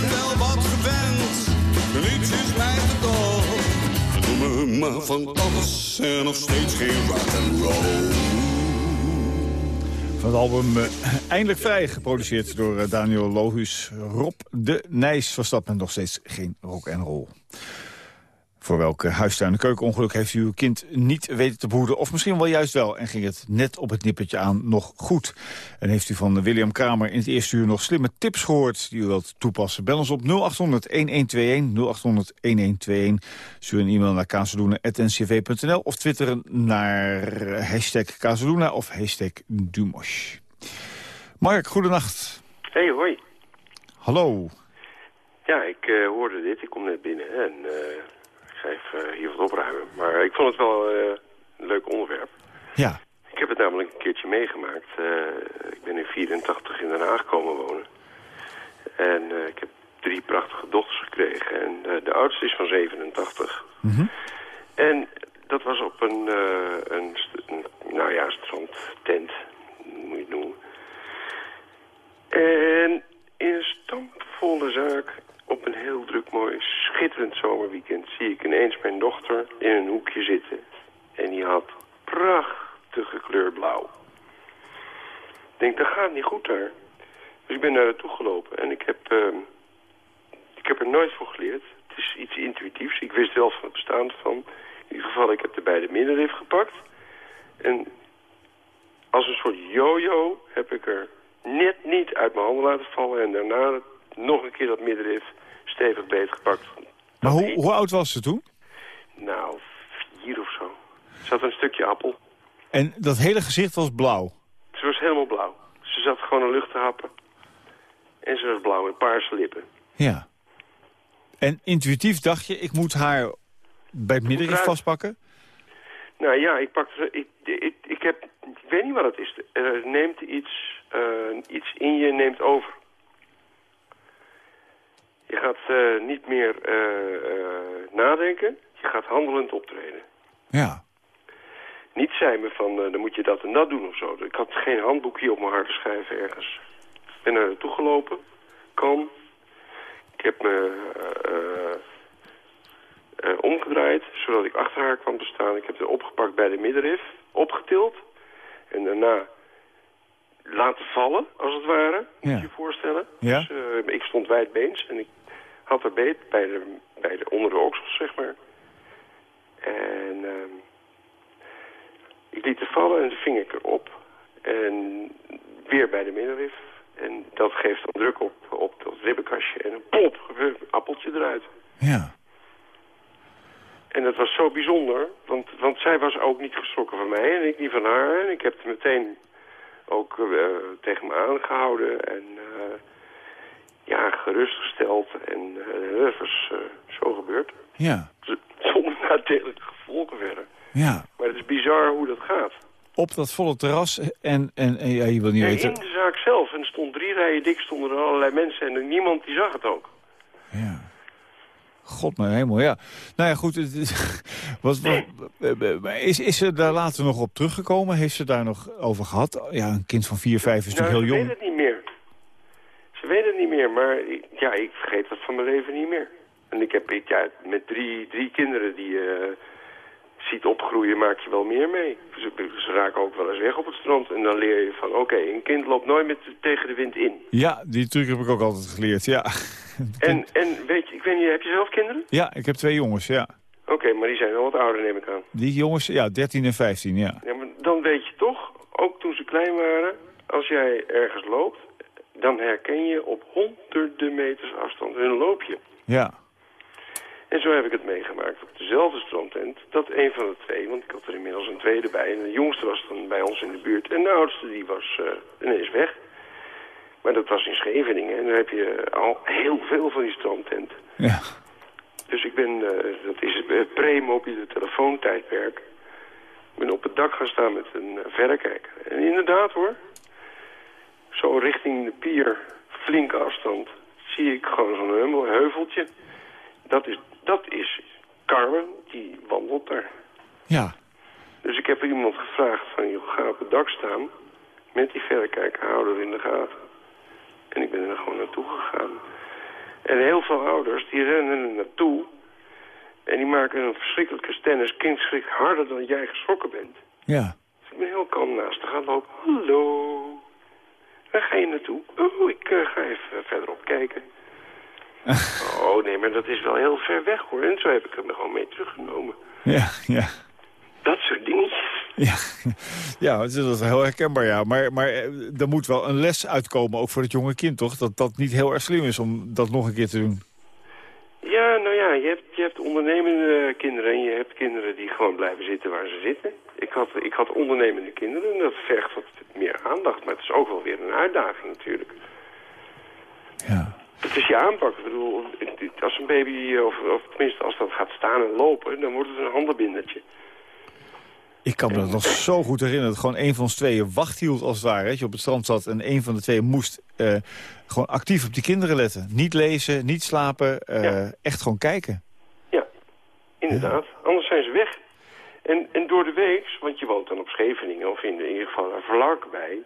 [SPEAKER 7] ben wel wat gewend, is mij te dol. Doe me maar van alles en nog steeds geen rock and roll.
[SPEAKER 3] Van het album eh, Eindelijk Vrij, geproduceerd door eh, Daniel Lohuus. Rob de Nijs dat met nog steeds geen rock and roll. Voor welk eh, huistuin- en keukenongeluk heeft u uw kind niet weten te behoeden... of misschien wel juist wel en ging het net op het nippertje aan nog goed? En heeft u van William Kramer in het eerste uur nog slimme tips gehoord... die u wilt toepassen? Bel ons op 0800-1121, 0800-1121. Stuur een e-mail naar kazeluna.ncv.nl... of twitteren naar hashtag Kazeluna of hashtag Dumosh. Mark, goedenacht.
[SPEAKER 8] Hey, hoi.
[SPEAKER 3] Hallo.
[SPEAKER 8] Ja, ik eh, hoorde dit. Ik kom net binnen en eh, ik ga even eh, hier wat opruimen. Maar ik vond het wel eh, een leuk onderwerp.
[SPEAKER 3] Ja,
[SPEAKER 8] Ik heb het namelijk een keertje meegemaakt. Eh, ik ben in 84 in Den Haag komen wonen. En ik heb drie prachtige dochters gekregen. En de oudste is van 87. En dat was op een, eh, een, een nou ja, strandtent, moet je het noemen. En in een stampvolle zaak, op een heel druk, mooi, schitterend zomerweekend... zie ik ineens mijn dochter in een hoekje zitten. En die had prachtige kleur blauw. Ik denk, dat gaat niet goed daar. Dus ik ben naar haar toe gelopen en ik heb, ehm, ik heb er nooit voor geleerd. Het is iets intuïtiefs. Ik wist wel van het bestaan van. In ieder geval, ik heb de beide middenrif gepakt. En als een soort yo-yo heb ik er net niet uit mijn handen laten vallen. En daarna nog een keer dat middenrif stevig beetgepakt.
[SPEAKER 3] maar hoe, hoe oud was ze toen?
[SPEAKER 8] Nou, vier of zo. Er zat een stukje appel.
[SPEAKER 3] En dat hele gezicht was blauw.
[SPEAKER 8] Ze was helemaal blauw. Ze zat gewoon een lucht te happen. En ze was blauw met paarse lippen.
[SPEAKER 3] Ja. En intuïtief dacht je, ik moet haar bij het middenrif vastpakken?
[SPEAKER 8] Nou ja, ik pakte... Ik, ik, ik, heb, ik weet niet wat het is. Er neemt iets, eh, iets in je neemt over. Je gaat eh, niet meer eh, eh, nadenken. Je gaat handelend optreden.
[SPEAKER 3] Ja.
[SPEAKER 8] Niet zijn me van, dan moet je dat en dat doen of zo. Ik had geen handboekje op mijn harde schijven ergens. Ik ben naar haar toe gelopen. Kalm. Ik heb me omgedraaid, zodat ik achter haar kwam te staan. Ik heb haar opgepakt bij de middenrif, opgetild. En daarna laten vallen, als het ware. Moet je je voorstellen.
[SPEAKER 3] Ja.
[SPEAKER 8] Dus, ik stond wijdbeens en ik had haar beet bij de, bij de, onder de oksels, zeg maar. En ehm, ik liet haar vallen en ving ik erop. En weer bij de middenrif. En dat geeft dan druk op, op dat ribbenkastje. En een plop, een appeltje eruit.
[SPEAKER 3] Ja.
[SPEAKER 8] En dat was zo bijzonder, want, want zij was ook niet geschrokken van mij en ik niet van haar. En ik heb het meteen ook eh, tegen me aangehouden en eh, ja, gerustgesteld. En eh, dat was eh, zo gebeurd.
[SPEAKER 3] Ja.
[SPEAKER 8] Zonder nadelige gevolgen verder.
[SPEAKER 3] Ja.
[SPEAKER 8] Maar het is bizar hoe dat gaat.
[SPEAKER 3] Op dat volle terras en, en, en ja, je wil niet
[SPEAKER 8] Ja,
[SPEAKER 3] weten...
[SPEAKER 8] in de zaak zelf. En er stond drie rijen dik, stonden er allerlei mensen en niemand die zag het ook.
[SPEAKER 3] Ja. God mijn hemel, ja. Nou ja, goed. [laughs] Wat, wat, maar is, is ze daar later nog op teruggekomen? Heeft ze daar nog over gehad? Ja, een kind van 4, 5 is
[SPEAKER 8] Nou,
[SPEAKER 3] natuurlijk heel jong.
[SPEAKER 8] weet het niet meer. Niet meer, maar ik- ja, ik vergeet dat van mijn leven niet meer. En ik heb ik, ja, met drie, drie kinderen die je ziet opgroeien, maak je wel meer mee. Ze, ze raken ook wel eens weg op het strand. En dan leer je van, oké, een kind loopt nooit met, tegen de wind in.
[SPEAKER 3] Ja, die truc heb ik ook altijd geleerd, ja.
[SPEAKER 8] En, en weet je, ik weet niet, heb je zelf kinderen?
[SPEAKER 3] Ja, ik heb twee jongens, ja.
[SPEAKER 8] Oké, maar die zijn wel wat ouder, neem ik aan.
[SPEAKER 3] Die jongens, ja, 13 en 15, ja.
[SPEAKER 8] Ja, maar dan weet je toch, ook toen ze klein waren, als jij ergens loopt, dan herken je op honderden meters afstand hun loopje.
[SPEAKER 3] Ja.
[SPEAKER 8] En zo heb ik het meegemaakt op dezelfde strandtent. Dat een van de twee, want ik had er inmiddels een tweede bij. En de jongste was dan bij ons in de buurt. En de oudste die was eh, ineens weg. Maar dat was in Scheveningen. En dan heb je al heel veel van die strandtenten.
[SPEAKER 3] Ja.
[SPEAKER 8] Dus ik ben, eh, dat is het pre-mobiele telefoontijdperk. Ik ben op het dak gaan staan met een eh, verrekijker. En inderdaad hoor, zo richting de pier, flinke afstand, zie ik gewoon zo'n heuveltje. Dat is, dat is Carmen, die wandelt daar.
[SPEAKER 3] Ja.
[SPEAKER 8] Dus ik heb iemand gevraagd van, joh, ga op het dak staan met die verrekijker, hou er in de gaten. En ik ben er gewoon naartoe gegaan. En heel veel ouders, die rennen er naartoe en die maken een verschrikkelijke stennis. Kind schrikt harder dan jij geschrokken bent.
[SPEAKER 3] Ja.
[SPEAKER 8] Dus ik ben heel kalm naast te gaan lopen. Hallo. Waar ga je naartoe? Oh, ik eh, ga even verderop kijken. [laughs] oh, nee, maar dat is wel heel ver weg, hoor. En zo heb ik hem er gewoon mee teruggenomen.
[SPEAKER 3] Ja, ja.
[SPEAKER 8] Dat soort dingetjes.
[SPEAKER 3] Ja, [laughs] ja dat is heel herkenbaar, ja. Maar, maar eh, er moet wel een les uitkomen, ook voor het jonge kind, toch? Dat dat niet heel erg slim is om dat nog een keer te doen.
[SPEAKER 8] Ja, nou ja, je hebt, je hebt ondernemende kinderen en je hebt kinderen die gewoon blijven zitten waar ze zitten. Ik had, ik had ondernemende kinderen en dat vergt wat meer aandacht, maar het is ook wel weer een uitdaging natuurlijk.
[SPEAKER 3] Ja.
[SPEAKER 8] Het is je aanpak. Ik bedoel, als een baby, of, of tenminste als dat gaat staan en lopen, dan wordt het een handenbindertje.
[SPEAKER 3] Ik kan me dat nog zo goed herinneren. Dat gewoon een van ons tweeën wacht hield als het ware. Dat je op het strand zat en een van de tweeën moest eh, gewoon actief op die kinderen letten. Niet lezen, niet slapen, eh,
[SPEAKER 8] Ja.
[SPEAKER 3] echt gewoon kijken.
[SPEAKER 8] Ja, inderdaad. Anders zijn ze weg. En, en door de week, want je woont dan op Scheveningen, of in, in ieder geval een Verlark bij...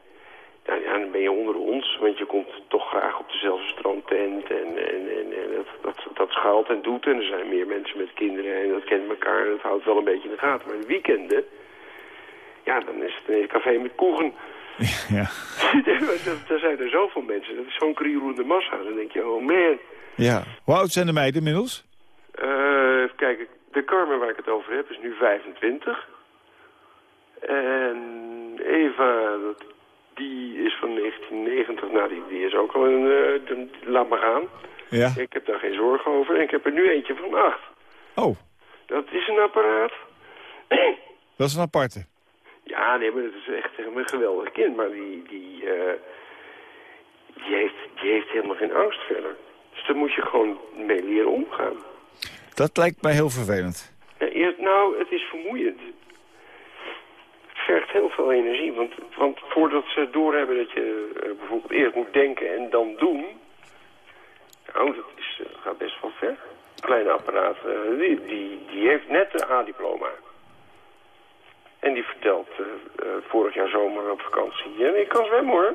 [SPEAKER 8] Ja, dan ben je onder ons, want je komt toch graag op dezelfde strandtent. En, en, en, en dat, dat, dat schuilt en doet. En er zijn meer mensen met kinderen en dat kent elkaar. En dat houdt wel een beetje in de gaten. Maar de weekenden, ja, dan is het een café met koegen.
[SPEAKER 3] Ja. [laughs]
[SPEAKER 8] Daar zijn er zoveel mensen. Dat is zo'n krioelende massa. Dan denk je, oh man.
[SPEAKER 3] ja. Hoe oud zijn de meiden inmiddels?
[SPEAKER 8] Eh, even kijken, de Carmen waar ik het over heb is nu 25. En Eva, die is van 1990. Nou, die, die is ook al een... dan- laat maar gaan.
[SPEAKER 3] Ja.
[SPEAKER 8] Ik heb daar geen zorgen over. En ik heb er nu eentje van 8.
[SPEAKER 3] Oh,
[SPEAKER 8] Dat is een apparaat. [clears throat]
[SPEAKER 3] dat is een aparte.
[SPEAKER 8] Ja, nee, maar dat is echt een geweldig kind. Maar die, die, eh, die, heeft, die heeft helemaal geen angst verder. Dus daar moet je gewoon mee leren omgaan.
[SPEAKER 3] Dat lijkt mij heel vervelend.
[SPEAKER 8] Ja, nou, het is vermoeiend. Het vergt heel veel energie. Want, want voordat ze doorhebben dat je eh, bijvoorbeeld eerst moet denken en dan doen... Nou, dat is, eh, gaat best wel ver. Kleine apparaat, eh, die, die, die heeft net een A-diploma. En die vertelt vorig jaar zomer op vakantie... En ik kan zwemmen hoor.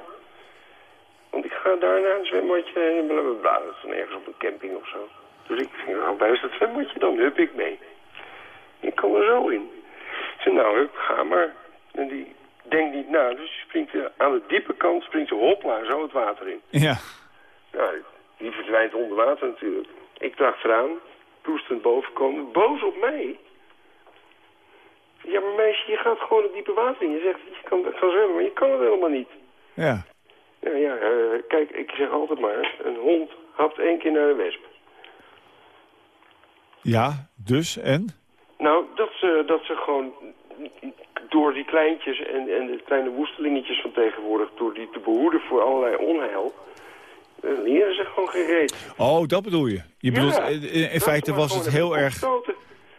[SPEAKER 8] Want ik ga daar naar een zwembadje en blablabla. Dat is ergens op een camping of zo. Dus ik nou, bij is dat zwembadje, dan hup ik mee. Ik kom er zo in. Ik zei, nou hup, ga maar. En die denkt niet na, dus springt aan de diepe kant, springt ze hopla, zo het water in.
[SPEAKER 3] Ja.
[SPEAKER 8] Nou, die verdwijnt onder water natuurlijk. Ik dacht eraan, proestend boven komen, boos op mij. Ja, maar meisje, je gaat gewoon het diepe water in. Je zegt je kan gaan zwemmen, maar je kan het helemaal niet.
[SPEAKER 3] Ja.
[SPEAKER 8] Nou ja, eh, kijk, ik zeg altijd maar, een hond hapt één keer naar een wesp.
[SPEAKER 3] Ja, dus, en?
[SPEAKER 8] Nou, dat ze, dat ze gewoon door die kleintjes en, en de kleine woestelingetjes van tegenwoordig... door die te behoeden voor allerlei onheil... eh, leren ze gewoon geen reet.
[SPEAKER 3] Oh, dat bedoel je. Je bedoelt,
[SPEAKER 8] Ja,
[SPEAKER 3] in, feite was het heel erg...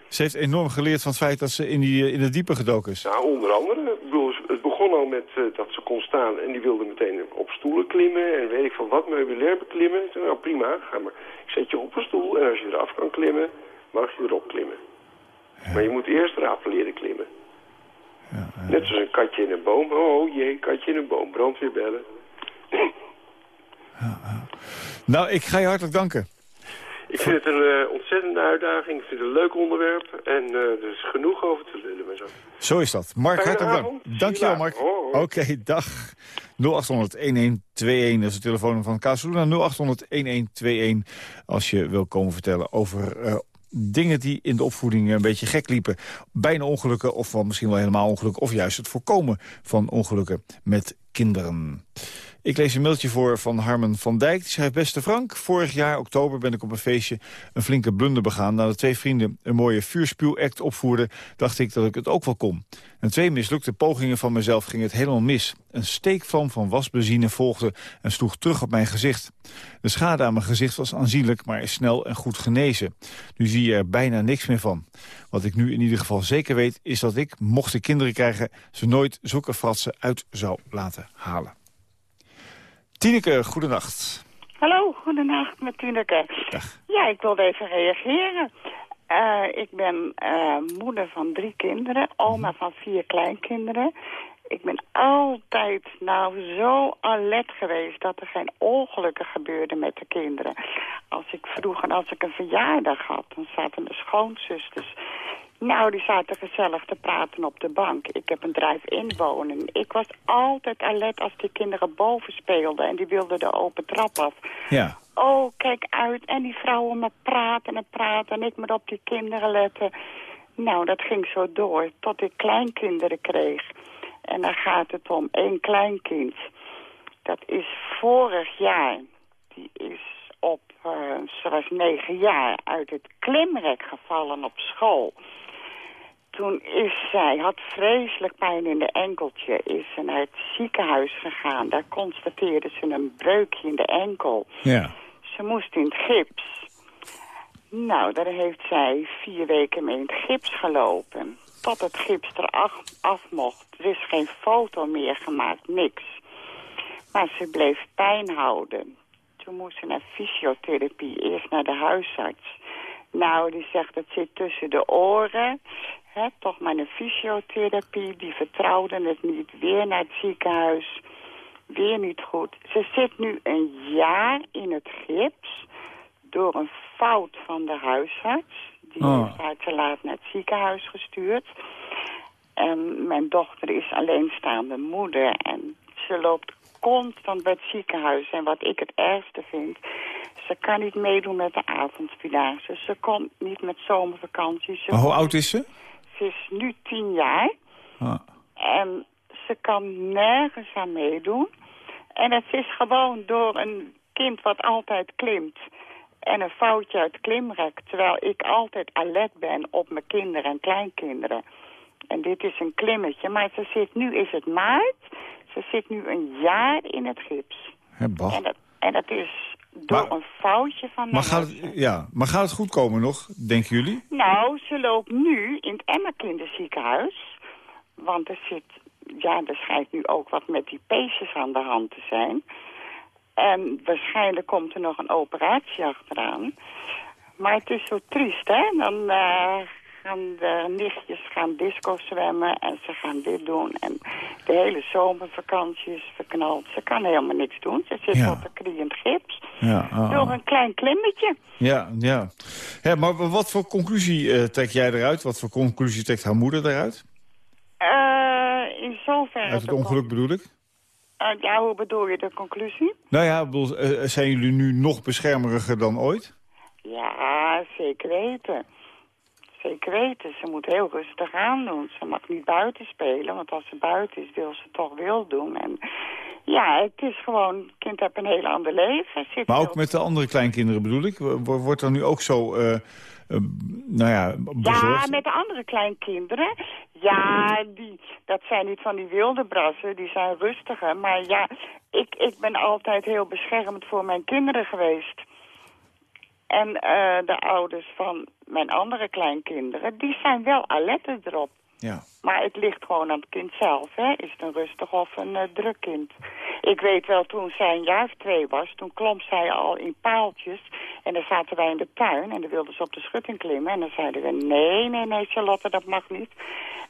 [SPEAKER 3] Ze heeft enorm geleerd van het feit dat ze in, die, in het diepe gedoken is.
[SPEAKER 8] Nou, onder andere. Ik bedoel, het begon al met eh, dat ze kon staan en die wilde meteen op stoelen klimmen en weet ik van wat, meubilair beklimmen. Zei, nou prima, ga maar. Ik zet je op een stoel en als je eraf kan klimmen, mag je erop klimmen. Maar je moet eerst eraf leren klimmen. Net zoals een katje in een boom. Oh jee, katje in een boom, brandweer bellen.
[SPEAKER 3] Nou, ik ga je hartelijk danken.
[SPEAKER 8] Ik vind het een eh, ontzettende uitdaging. Ik vind het een leuk onderwerp. En eh, er is genoeg over te lullen. Maar zo.
[SPEAKER 3] Zo is dat. Mark,
[SPEAKER 8] Fijne
[SPEAKER 3] hartelijk dank. Dankjewel, Mark. Oké, dag. 0800-1121, dat is het telefoon van Casaluna. 0800-1121, als je wil komen vertellen over eh, dingen die in de opvoeding een beetje gek liepen. Bijna ongelukken, of wel misschien wel helemaal ongelukken... of juist het voorkomen van ongelukken met kinderen. Ik lees een mailtje voor van Harmen van Dijk. Die schrijft, beste Frank, vorig jaar oktober ben ik op een feestje een flinke blunder begaan. Nadat twee vrienden een mooie vuurspuwact opvoerden, dacht ik dat ik het ook wel kon. En twee mislukte pogingen van mezelf ging het helemaal mis. Een steekvlam van wasbenzine volgde en sloeg terug op mijn gezicht. De schade aan mijn gezicht was aanzienlijk, maar is snel en goed genezen. Nu zie je er bijna niks meer van. Wat ik nu in ieder geval zeker weet, is dat ik, mocht ik kinderen krijgen... ze nooit zulke fratsen uit zou laten halen. Tineke, goedenacht.
[SPEAKER 9] Hallo, goedenacht met Tineke. Ja, ik wilde even reageren. Eh, ik ben eh, moeder van drie kinderen, oma van vier kleinkinderen. Ik ben altijd nou zo alert geweest dat er geen ongelukken gebeurden met de kinderen. Als ik vroeger, als ik een verjaardag had, dan zaten mijn schoonzusters... Nou, die zaten gezellig te praten op de bank. Ik heb een drive-in. Ik was altijd alert als die kinderen boven speelden en die wilden de open trap af.
[SPEAKER 3] Ja.
[SPEAKER 9] Oh, kijk uit. En die vrouwen maar praten en praten en ik moet op die kinderen letten. Nou, dat ging zo door tot ik kleinkinderen kreeg. En dan gaat het om één kleinkind. Dat is vorig jaar. Die is op, eh, ze was negen jaar, uit het klimrek gevallen op school. Toen is zij, had vreselijk pijn in de enkeltje, is ze naar het ziekenhuis gegaan. Daar constateerden ze een breukje in de enkel.
[SPEAKER 3] Ja.
[SPEAKER 9] Ze moest in het gips. Nou, daar heeft zij vier weken mee in het gips gelopen. Tot het gips eraf af mocht. Er is geen foto meer gemaakt, niks. Maar ze bleef pijn houden. Toen moest ze naar fysiotherapie, eerst naar de huisarts. Nou, die zegt het zit tussen de oren. Toch maar een fysiotherapie. Die vertrouwde het niet. Weer naar het ziekenhuis. Weer niet goed. Ze zit nu een jaar in het gips. Door een fout van de huisarts. Die
[SPEAKER 3] Oh.
[SPEAKER 9] heeft haar te laat naar het ziekenhuis gestuurd. En mijn dochter is alleenstaande moeder. En ze loopt constant bij het ziekenhuis. En wat ik het ergste vind... Ze kan niet meedoen met de avondvierdaagse. Ze komt niet met zomervakantie. Ze,
[SPEAKER 3] Maar hoe oud is ze?
[SPEAKER 9] ze is nu tien jaar.
[SPEAKER 3] Ah.
[SPEAKER 9] En ze kan nergens aan meedoen. En het is gewoon door een kind wat altijd klimt. En een foutje uit klimrek. Terwijl ik altijd alert ben op mijn kinderen en kleinkinderen. En dit is een klimmetje. Maar ze zit nu, is het maart. Ze zit nu een jaar in het gips. En dat, en dat is door
[SPEAKER 3] Maar-
[SPEAKER 9] een foutje van
[SPEAKER 3] Maar gaat, het, ja, maar gaat het goed komen nog, denken jullie?
[SPEAKER 9] Nou, ze loopt nu in het Emma kinderziekenhuis. Want er zit, ja, er schijnt nu ook wat met die peesjes aan de hand te zijn. En waarschijnlijk komt er nog een operatie achteraan. Maar het is zo triest, hè? Dan eh, gaan de nichtjes gaan disco zwemmen en ze gaan dit doen. En de hele zomervakantie is verknald. Ze kan helemaal niks doen. Ze zit
[SPEAKER 3] Ja.
[SPEAKER 9] op de knie in het gips.
[SPEAKER 3] Ja, ah,
[SPEAKER 9] Door een klein klimmetje.
[SPEAKER 3] ja, ja. Hè, maar wat voor conclusie eh, trek jij eruit? Wat voor conclusie trekt haar moeder eruit?
[SPEAKER 9] Eh, in zoverre...
[SPEAKER 3] Uit het ongeluk bedoel ik?
[SPEAKER 9] Eh, ja, hoe bedoel je de conclusie?
[SPEAKER 3] Nou ja, bedoel, eh, zijn jullie nu nog beschermeriger dan ooit?
[SPEAKER 9] Ja, zeker weten. Zeker weten. Ze moet heel rustig aandoen. Ze mag niet buiten spelen, want als ze buiten is, wil ze toch wil doen. En ja, het is gewoon, het kind heeft een heel ander leven. Zit
[SPEAKER 3] Maar ook met de andere kleinkinderen bedoel ik? Wo- Wordt er nu ook zo, eh, nou ja,
[SPEAKER 9] Ja, met de andere kleinkinderen. Ja, die, dat zijn niet van die wilde brassen, die zijn rustiger. Maar ja, ik, ik ben altijd heel beschermend voor mijn kinderen geweest. En eh, de ouders van mijn andere kleinkinderen, die zijn wel alert erop.
[SPEAKER 3] Ja.
[SPEAKER 9] Maar het ligt gewoon aan het kind zelf, hè. Is het een rustig of een eh, druk kind? Ik weet wel, toen zij een jaar of twee was, toen klom zij al in paaltjes. En dan zaten wij in de tuin en dan wilden ze op de schutting klimmen. En dan zeiden we, nee, nee, nee, Charlotte, dat mag niet.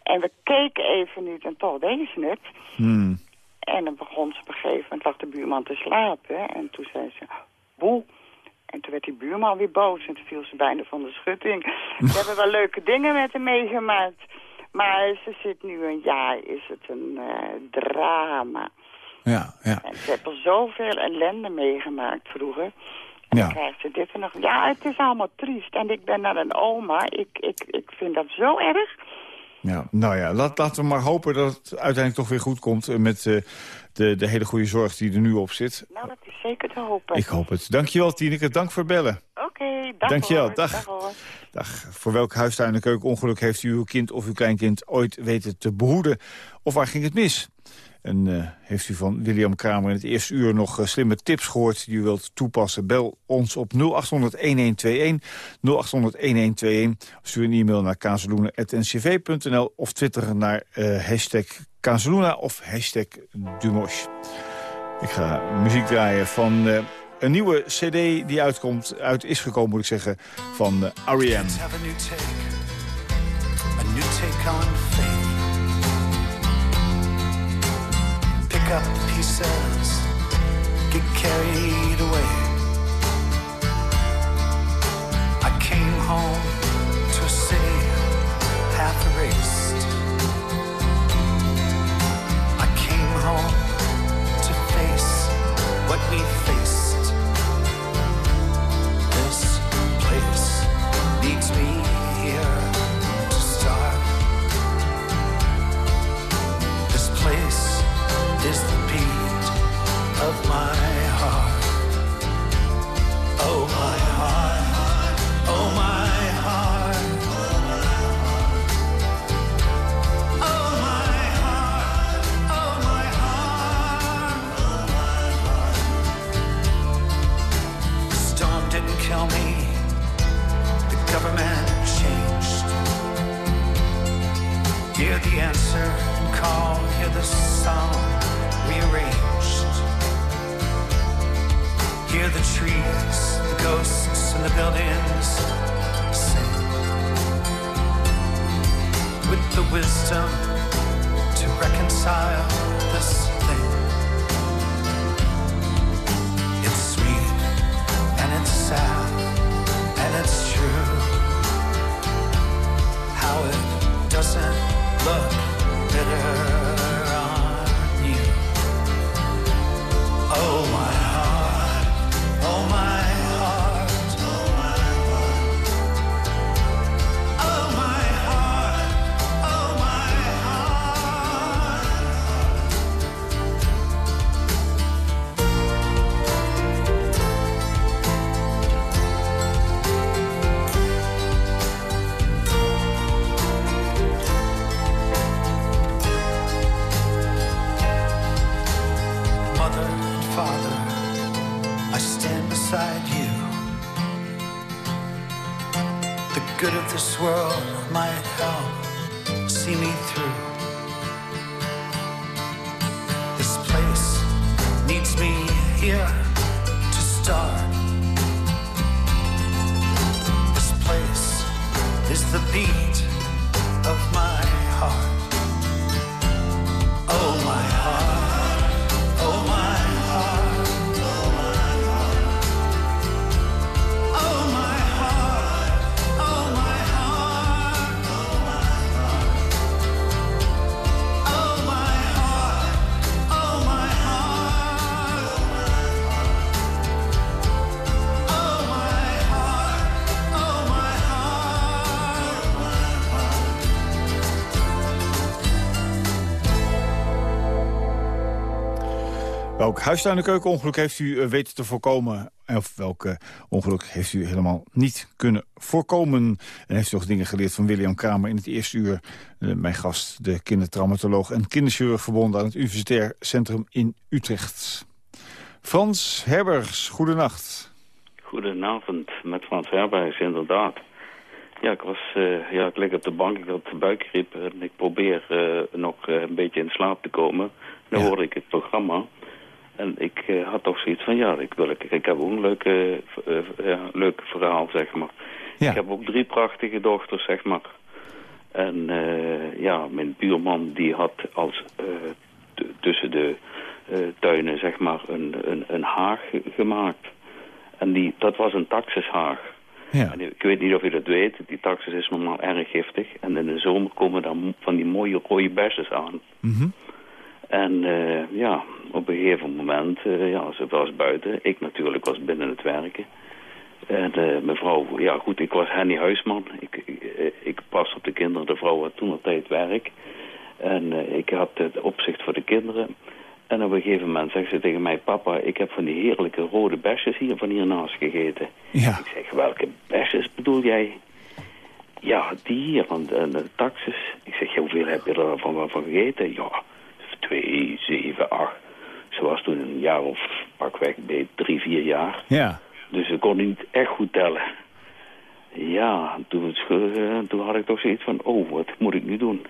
[SPEAKER 9] En we keken even niet en toch deden ze het.
[SPEAKER 3] Hmm.
[SPEAKER 9] En dan begon ze op een gegeven moment, lag de buurman te slapen. En toen zei ze, boe. En toen werd die buurman weer boos en toen viel ze bijna van de schutting. We hebben wel leuke dingen met haar meegemaakt. Maar ze zit nu een jaar, is het een eh, drama.
[SPEAKER 3] Ja, ja.
[SPEAKER 9] En ze heeft al zoveel ellende meegemaakt vroeger. En
[SPEAKER 3] Ja.
[SPEAKER 9] dan krijgt ze dit en nog. Ja, het is allemaal triest. En ik ben naar een oma. Ik, ik, ik vind dat zo erg.
[SPEAKER 3] Ja, nou ja, laat, laten we maar hopen dat het uiteindelijk toch weer goed komt... eh, met eh, de, de hele goede zorg die er nu op zit.
[SPEAKER 9] Nou, dat is zeker te hopen.
[SPEAKER 3] Ik hoop het. Dankjewel, Tineke. Dank voor het bellen.
[SPEAKER 9] Oké, dag
[SPEAKER 3] Dankjewel,
[SPEAKER 9] hoor.
[SPEAKER 3] dag.
[SPEAKER 9] hoor.
[SPEAKER 3] Dag. Voor welk huistuin- en keukenongeluk heeft u uw kind of uw kleinkind ooit weten te behoeden? Of waar ging het mis? En eh, heeft u van William Kramer in het eerste uur nog eh, slimme tips gehoord die u wilt toepassen? Bel ons op 0800-1121, 0800-1121. Stuur een e-mail naar kazeloenen.ncv.nl of twitter naar eh, hashtag Kazeluna of hashtag Dumosh. Ik ga muziek draaien van een nieuwe cd die uitkomt, uit is gekomen moet ik zeggen, van eh, R.E.M.
[SPEAKER 10] Pick up the pieces, get carried away. I came home to a city half erased. I came home deeds
[SPEAKER 3] Welk huistuin- en keukenongeluk heeft u eh, weten te voorkomen? Of welk eh, ongeluk heeft u helemaal niet kunnen voorkomen? En heeft u nog dingen geleerd van William Kramer in het eerste uur? eh, mijn gast, de kindertraumatoloog en kinderchirurg verbonden aan het Universitair Centrum in Utrecht. Frans Herbers, goedenacht.
[SPEAKER 11] Goedenavond, met Frans Herbergs, inderdaad. Ja, ik was, eh, ja, ik lig op de bank, ik had buikgriep en ik probeer nog een beetje in slaap te komen. Dan hoorde ik het programma en ik eh, had toch zoiets van, ja, ik, wil, ik, ik heb ook een leuke, leuk verhaal, zeg maar. Ik heb ook drie prachtige dochters, zeg maar. En ja, mijn buurman die had als tussen de tuinen, zeg maar, een, een, een haag ge- gemaakt. En die, dat was een taxishaag.
[SPEAKER 3] Ja.
[SPEAKER 11] En ik weet niet of je dat weet, die taxis is normaal erg giftig. En in de zomer komen mo- van die mooie rode besjes aan.
[SPEAKER 3] Mhm.
[SPEAKER 11] En eh, ja, op een gegeven moment, eh, ja, ze was buiten. Ik natuurlijk was binnen het werken. En eh, mevrouw, ja goed, ik was Henny Huisman. Ik, ik, ik pas op de kinderen. De vrouw had toen al tijd werk. En ik had het opzicht voor de kinderen. En op een gegeven moment zegt ze tegen mij... Papa, ik heb van die heerlijke rode besjes hier van hiernaast gegeten.
[SPEAKER 3] Ja.
[SPEAKER 11] Ik zeg, welke besjes bedoel jij? Ja, die hier, van de, de taxis. Ik zeg, ja, hoeveel heb je er van, van gegeten? Ja, twee, zeven, acht. Ze was toen een jaar of pakweg bij drie, vier jaar.
[SPEAKER 3] Ja.
[SPEAKER 11] Dus ze kon niet echt goed tellen. Ja, toen, eh, toen had ik toch zoiets van, oh, wat moet ik nu doen?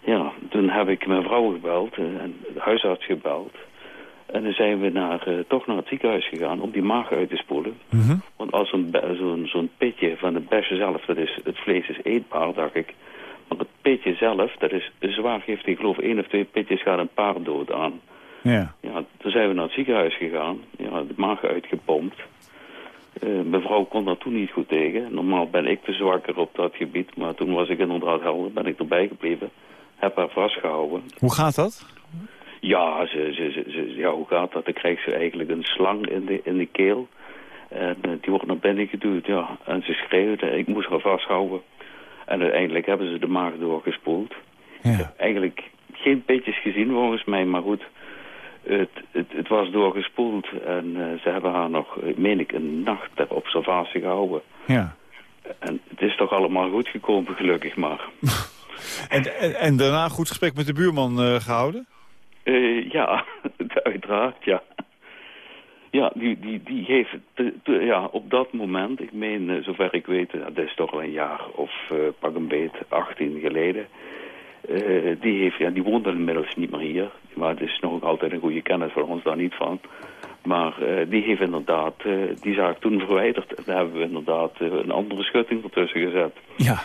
[SPEAKER 11] Ja, toen heb ik mijn vrouw gebeld eh, en de huisarts gebeld. En dan zijn we naar, eh, toch naar het ziekenhuis gegaan om die maag uit te spoelen.
[SPEAKER 3] Mhm.
[SPEAKER 11] Want als zo'n zo'n pitje van de besje zelf, dat is, het vlees is eetbaar, dacht ik. Maar het pitje zelf, dat is zwaar giftig. Ik geloof één of twee pitjes gaat een paard dood aan.
[SPEAKER 3] Ja.
[SPEAKER 11] Ja, toen zijn we naar het ziekenhuis gegaan. Ja, de maag uitgepompt. Eh, mevrouw kon daar toen niet goed tegen. Normaal ben ik te zwakker op dat gebied. Maar toen was ik inderdaad helder. Ben ik erbij gebleven. Heb haar vastgehouden.
[SPEAKER 3] Hoe gaat dat?
[SPEAKER 11] Ja, ze, ze, ze, ze- ja, hoe gaat dat? Dan krijgt ze eigenlijk een slang in de, in de keel. En eh, die wordt naar binnen geduwd, ja. En ze schreeuwde. Ik moest haar vasthouden. En uiteindelijk hebben ze de maag doorgespoeld.
[SPEAKER 3] Ja.
[SPEAKER 11] Eigenlijk geen pitjes gezien volgens mij, maar goed. Het, het, het was doorgespoeld en eh, ze hebben haar nog, eh, meen ik, een nacht ter observatie gehouden.
[SPEAKER 3] Ja.
[SPEAKER 11] En het is toch allemaal goed gekomen, gelukkig maar. [laughs]
[SPEAKER 3] En, en, en daarna een goed gesprek met de buurman eh, gehouden?
[SPEAKER 11] Eh, ja, [laughs] uiteraard, ja. Ja, die, die, die heeft ja, op dat moment, ik meen, eh, zover ik weet, dat is toch al een jaar of eh, pak een beet, 18 geleden. eh, die, heeft, ja, die woont dan inmiddels niet meer hier. Maar het is nog altijd een goede kennis voor ons daar niet van. Maar die heeft inderdaad die zaak toen verwijderd. En daar hebben we inderdaad een andere schutting ertussen gezet.
[SPEAKER 3] Ja,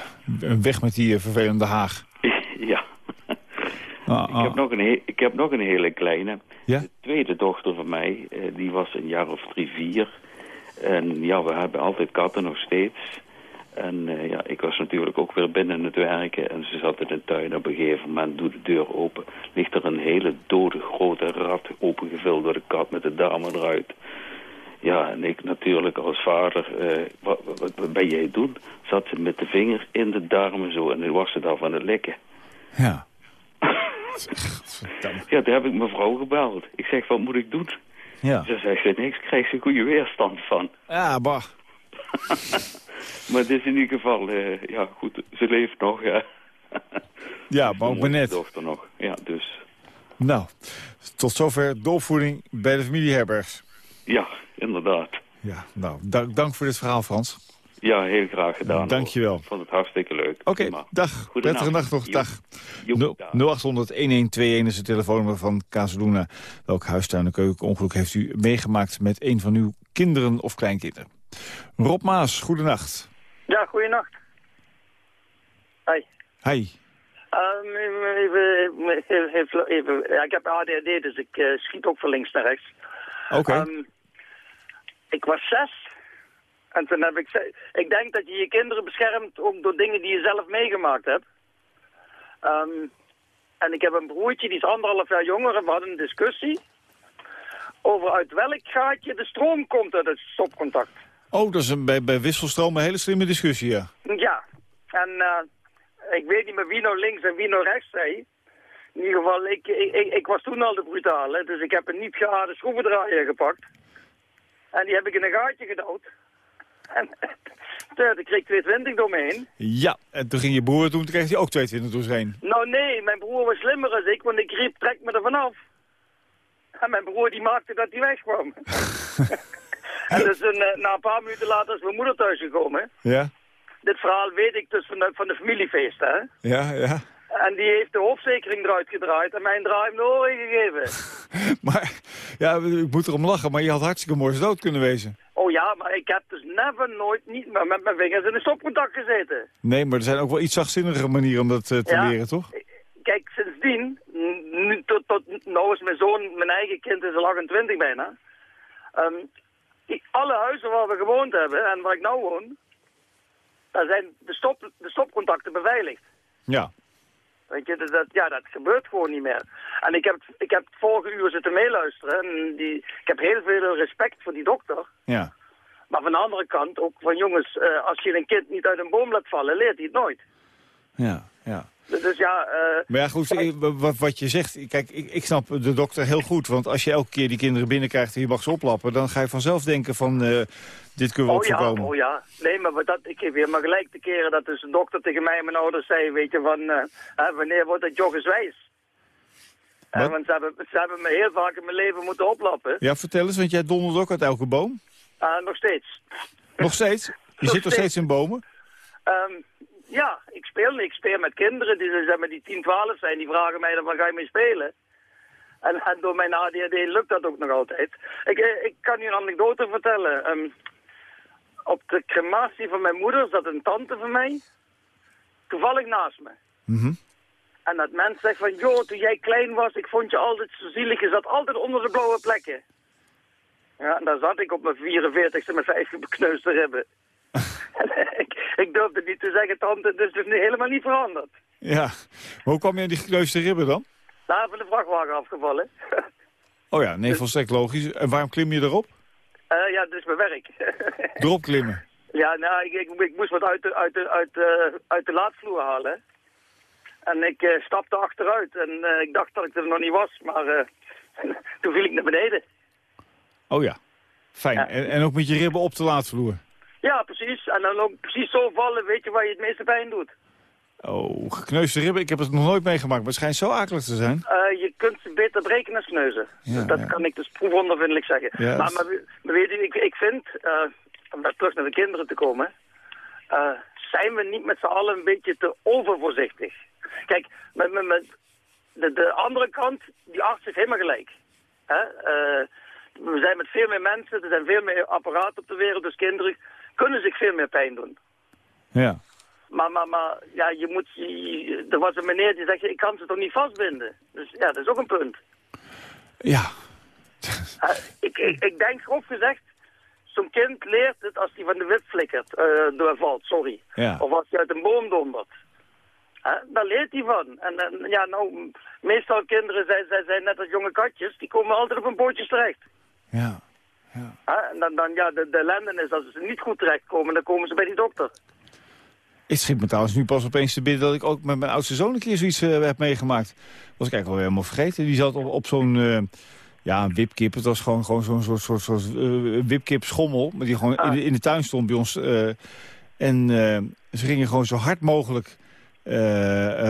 [SPEAKER 3] weg met die vervelende Haag. Ah,
[SPEAKER 11] Ik,
[SPEAKER 3] ah.
[SPEAKER 11] heb nog een ik heb nog een hele kleine.
[SPEAKER 3] Ja?
[SPEAKER 11] De tweede dochter van mij, eh, die was een jaar of drie, vier. En ja, we hebben altijd katten nog steeds. En eh, ja, ik was natuurlijk ook weer binnen het werken. En ze zat in de tuin. Op een gegeven moment doet de deur open. Ligt er een hele dode grote rat opengevuld door de kat met de darmen eruit. Ja, en ik natuurlijk als vader, eh, wat, wat, wat ben jij doen? Zat ze met de vinger in de darmen zo en nu was ze daar van het likken.
[SPEAKER 3] Ja. [laughs]
[SPEAKER 11] Ja, toen heb ik mevrouw gebeld. Ik zeg, wat moet ik doen?
[SPEAKER 3] Ja.
[SPEAKER 11] Ze zegt, ze niks, krijg ze goede weerstand van.
[SPEAKER 3] Ja, bah. [laughs]
[SPEAKER 11] Maar het is in ieder geval, eh, ja goed, ze leeft nog. Ja,
[SPEAKER 3] Ja, maar ook net.
[SPEAKER 11] dochter nog. Ja, dus
[SPEAKER 3] Nou, tot zover de opvoeding bij de familie Herbergs.
[SPEAKER 11] ja, inderdaad.
[SPEAKER 3] Ja, nou, dank, dank voor dit verhaal, Frans.
[SPEAKER 11] Ja, heel graag gedaan.
[SPEAKER 3] Dank je wel.
[SPEAKER 11] Ik vond het hartstikke leuk.
[SPEAKER 3] Oké, dag. Prettige nacht nog. Dag.
[SPEAKER 11] Jo,
[SPEAKER 3] Nul-
[SPEAKER 11] dag.
[SPEAKER 3] 0800-1121 is het telefoonnummer van Casaluna. Welk huistuin- en keukenongeluk heeft u meegemaakt met een van uw kinderen of kleinkinderen? Rob Maas, goedenacht.
[SPEAKER 12] Ja, goeienacht. Hoi.
[SPEAKER 3] Hi.
[SPEAKER 12] Ehm, even, even, even, even- ja, ik heb ADHD, dus ik eh, schiet ook van links naar rechts.
[SPEAKER 3] Oké.
[SPEAKER 12] Ehm, ik was zes. En toen heb ik... ze- Ik denk dat je je kinderen beschermt ook door dingen die je zelf meegemaakt hebt. Ehm, en ik heb een broertje, die is anderhalf jaar jonger. En we hadden een discussie over uit welk gaatje de stroom komt uit het stopcontact.
[SPEAKER 3] Oh, dat is een, bij, bij wisselstroom een hele slimme discussie, ja.
[SPEAKER 12] Ja, en eh, ik weet niet meer wie nou links en wie nou rechts zei. In ieder geval, ik, ik, ik, ik was toen al de brutale, dus ik heb een niet geaarde schroevendraaier gepakt. En die heb ik in een gaatje gedouwd. En [laughs] toen kreeg ik 220 door me heen.
[SPEAKER 3] Ja, en toen ging je broer toen kreeg hij ook 22 door heen.
[SPEAKER 12] Nou nee, mijn broer was slimmer dan ik, want ik riep, trek me er vanaf. En mijn broer die maakte dat hij wegkwam. en [laughs] [laughs] dus een, eh, na een paar minuten later is mijn moeder thuis gekomen.
[SPEAKER 3] Ja,
[SPEAKER 12] Dit verhaal weet ik dus van de, van de familiefeesten, hè.
[SPEAKER 3] ja, ja.
[SPEAKER 12] En die heeft de hoofdzekering eruit gedraaid en mijn draai hem de gegeven.
[SPEAKER 3] Maar, ja, ik moet erom lachen, maar je had hartstikke mooi dood kunnen wezen.
[SPEAKER 12] Ja, maar ik heb dus never nooit niet meer met mijn vingers in een stopcontact gezeten.
[SPEAKER 3] Nee, maar er zijn ook wel iets zachtzinnige manieren om dat eh, te
[SPEAKER 12] Ja.
[SPEAKER 3] leren, toch?
[SPEAKER 12] Kijk, sindsdien, nu tot, tot, nou is mijn zoon, mijn eigen kind is al 28 bijna. Ehm, i- alle huizen waar we gewoond hebben en waar ik nou woon, daar zijn de, stop, de stopcontacten beveiligd.
[SPEAKER 3] Ja.
[SPEAKER 12] Weet je, dat, dat- ja, dat gebeurt gewoon niet meer. En ik heb, ik heb vorige uur zitten meeluisteren en die, ik heb heel veel respect voor die dokter.
[SPEAKER 3] Ja.
[SPEAKER 12] Maar van de andere kant ook van jongens, eh, als je een kind niet uit een boom laat vallen, leert hij het nooit.
[SPEAKER 3] Ja, ja.
[SPEAKER 12] Dus dus ja, eh,
[SPEAKER 3] Maar ja, goed, eh, wat, wat je zegt, kijk, ik, ik snap de dokter heel goed. Want als je elke keer die kinderen binnenkrijgt en je mag ze oplappen... dan ga je vanzelf denken van, dit kunnen we
[SPEAKER 12] oh ja,
[SPEAKER 3] voorkomen.
[SPEAKER 12] oh ja. Nee, maar dat, ik weer maar gelijk de keren dat dus een dokter tegen mij en mijn ouders zei, weet je, van wanneer wordt het joggerswijs? Eh,
[SPEAKER 3] Wat?
[SPEAKER 12] want ze hebben, ze hebben me heel vaak in mijn leven moeten oplappen.
[SPEAKER 3] Ja, vertel eens, want jij dondert ook uit elke boom.
[SPEAKER 12] Eh, nog steeds.
[SPEAKER 3] Nog steeds? [laughs] Je
[SPEAKER 12] Nog
[SPEAKER 3] zit nog steeds in bomen?
[SPEAKER 12] Ehm, ja, ik speel, ik speel met kinderen die, zeg maar, die 10, 12 zijn. Die vragen mij dan, waar ga je mee spelen? En, en door mijn ADHD lukt dat ook nog altijd. Ik, eh, ik kan u een anekdote vertellen. Ehm, op de crematie van mijn moeder zat een tante van mij. Toevallig naast me.
[SPEAKER 3] Mhm.
[SPEAKER 12] En dat mens zegt van, joh, toen jij klein was, ik vond je altijd zo zielig. Je zat altijd onder de blauwe plekken. Ja, en daar zat ik op mijn 44ste met vijf bekneusde ribben. [laughs] En ik, ik durfde niet te zeggen, tante, dus het is nu helemaal niet veranderd.
[SPEAKER 3] Ja. Maar hoe kwam je aan die gekneusde ribben dan?
[SPEAKER 12] Daar van de vrachtwagen afgevallen. [laughs]
[SPEAKER 3] Oh ja, nee, volstrekt logisch. En waarom klim je erop?
[SPEAKER 12] Eh, ja, dus mijn werk. [laughs]
[SPEAKER 3] Erop klimmen.
[SPEAKER 12] ja, nou, ik, ik, ik moest wat uit de, uit de, uit de, uit de laadvloer halen. En ik eh, stapte achteruit en eh, ik dacht dat ik er nog niet was, maar eh, toen viel ik naar beneden.
[SPEAKER 3] Oh ja, fijn. En, en ook met je ribben op de laadvloer.
[SPEAKER 12] Ja, precies. En dan ook precies zo vallen, weet je waar je het meeste pijn doet.
[SPEAKER 3] Oh, gekneusde ribben. Ik heb het nog nooit meegemaakt, maar het schijnt zo akelig te zijn.
[SPEAKER 12] Eh, je kunt ze beter breken dan sneuzen.
[SPEAKER 3] Ja,
[SPEAKER 12] dat
[SPEAKER 3] ja.
[SPEAKER 12] kan ik dus proefondervindelijk zeggen. Maar, maar, maar weet je, ik, ik vind, eh, om daar terug naar de kinderen te komen, eh, zijn we niet met z'n allen een beetje te overvoorzichtig. Kijk, met, met, met de, de andere kant, die arts heeft helemaal gelijk. Hè? We zijn met veel meer mensen, er zijn veel meer apparaten op de wereld, dus kinderen kunnen zich veel meer pijn doen.
[SPEAKER 3] Ja.
[SPEAKER 12] Maar, maar, maar ja, je moet, je- er was een meneer die zegt, ik kan ze toch niet vastbinden? Dus ja, dat is ook een punt.
[SPEAKER 3] Ja. [laughs]
[SPEAKER 12] Eh, ik, ik, ik denk grof gezegd, zo'n kind leert het als hij van de wip flikkert, eh doorvalt, sorry.
[SPEAKER 3] Ja.
[SPEAKER 12] Of als hij uit een boom dondert. Eh, daar leert hij van. En, en ja, nou, meestal kinderen zijn, zijn, zijn net als jonge katjes, die komen altijd op een bootje terecht.
[SPEAKER 3] Ja.
[SPEAKER 12] Eh, en dan, dan ja, de, de ellende is, als ze niet goed terechtkomen, dan komen ze bij die dokter.
[SPEAKER 3] Het schiet me trouwens nu pas opeens te binnen dat ik ook met mijn oudste zoon een keer zoiets eh, heb meegemaakt. Was ik eigenlijk al helemaal vergeten. Die zat op, op zo'n, eh, ja, een wipkip. Het was gewoon, gewoon zo'n soort, soort, soort eh, wipkip schommel. Maar die gewoon in, de, in de tuin stond bij ons. en ze gingen gewoon zo hard mogelijk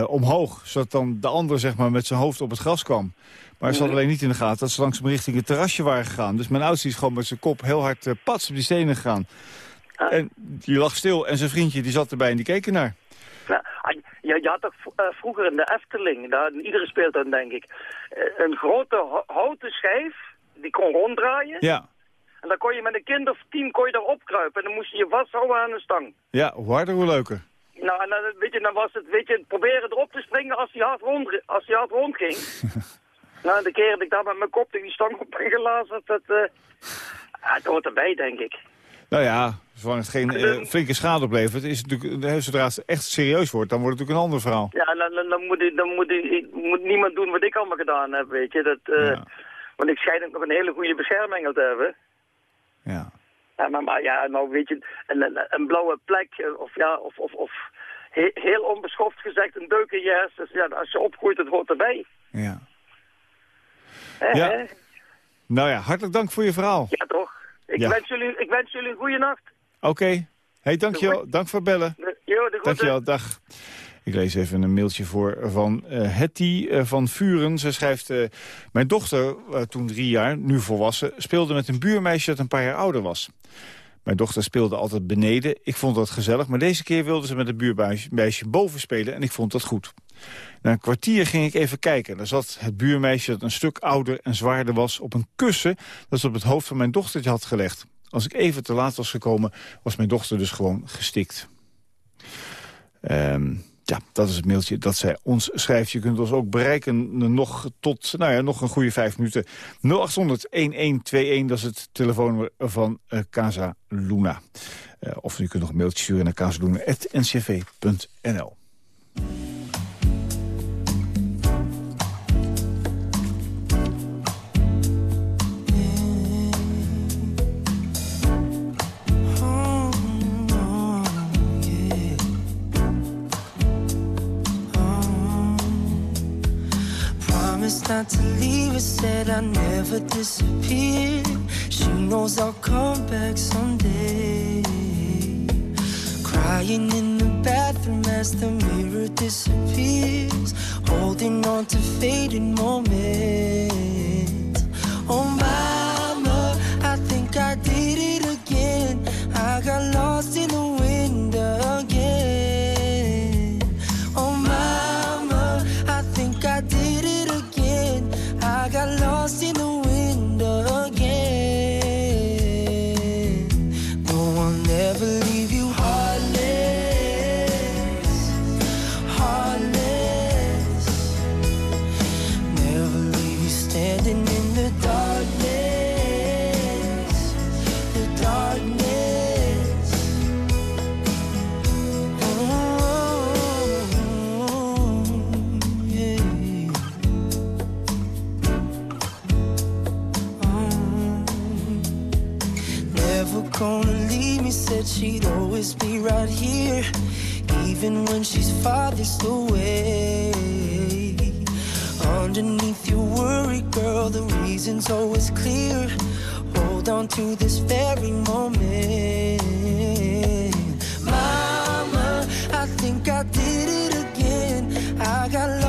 [SPEAKER 3] omhoog. Zodat dan de ander zeg maar, met zijn hoofd op het gras kwam. Maar ze hadden alleen niet in de gaten dat ze langzaam richting het terrasje waren gegaan. Dus mijn oudste is gewoon met zijn kop heel hard eh, pats op die stenen gegaan. En die lag stil en zijn vriendje die zat erbij en die keek ernaar.
[SPEAKER 12] Ja, ah, je, je had toch eh, vroeger in de Efteling, daar in iedere speeltuin denk ik, eh, een grote ho- houten schijf, die kon ronddraaien.
[SPEAKER 3] Ja,
[SPEAKER 12] En dan kon je met een kind of tien kon je erop kruipen en dan moest je je vasthouden aan een stang.
[SPEAKER 3] ja hoe harder hoe leuker.
[SPEAKER 12] Nou, en dan, weet je, dan was het, weet je, proberen erop te springen als hij hard, rond, als hij hard rondging. [laughs] nou, de keer dat ik daar met mijn kop tegen die stang op ben gelazerd, dat, ah, het hoort erbij, denk ik.
[SPEAKER 3] Nou ja, zolang het geen eh, flinke schade oplevert, is het natuurlijk, eh, zodra het echt serieus wordt, dan wordt het natuurlijk een ander verhaal.
[SPEAKER 12] Ja, dan, dan, dan, moet, ik- dan moet, ik- moet niemand doen wat ik allemaal gedaan heb, weet je. Dat, Want ik schijn ook nog een hele goede beschermengel te hebben.
[SPEAKER 3] Ja.
[SPEAKER 12] Ja, maar, maar ja, nou weet je, een, een, een blauwe plek, of ja, of, of, of he- heel onbeschoft gezegd, een deuk in je hersens. Ja, als je opgroeit, het hoort erbij.
[SPEAKER 3] Ja.
[SPEAKER 12] Hè,
[SPEAKER 3] Ja.
[SPEAKER 12] hè?
[SPEAKER 3] Nou ja, hartelijk dank voor je verhaal.
[SPEAKER 12] Ja, toch? Ik,
[SPEAKER 3] Ja.
[SPEAKER 12] wens jullie, ik wens jullie een goede nacht.
[SPEAKER 3] Oké. Hey, dankjewel. Dank voor bellen.
[SPEAKER 12] Jo, de groeten.
[SPEAKER 3] Dankjewel, dag. Ik lees even een mailtje voor van eh Hetty eh, van Vuren. Ze schrijft, eh, mijn dochter, eh, toen drie jaar, nu volwassen... speelde met een buurmeisje dat een paar jaar ouder was. Mijn dochter speelde altijd beneden. Ik vond dat gezellig, maar deze keer wilde ze met het buurmeisje boven spelen... en ik vond dat goed. Na een kwartier ging ik even kijken. Daar zat het buurmeisje dat een stuk ouder en zwaarder was... op een kussen dat ze op het hoofd van mijn dochtertje had gelegd. Als ik even te laat was gekomen, was mijn dochter dus gewoon gestikt. Ehm, ja, dat is het mailtje dat zij ons schrijft. Je kunt ons ook bereiken nog tot nou ja, nog een goede vijf minuten. 0800-1121, dat is het telefoonnummer van eh, Casa Luna. Eh, of u kunt nog een mailtje sturen naar casaluna.ncv.nl.
[SPEAKER 13] not to leave her, said I never disappear. She knows I'll come back someday. Crying in the bathroom as the mirror disappears. Holding on to fading moments. Oh, mama, I think I did it again. I got lost in the even when she's farthest away. Underneath your worry, girl, the reason's always clear. Hold on to this very moment. Mama, I think I did it again. I got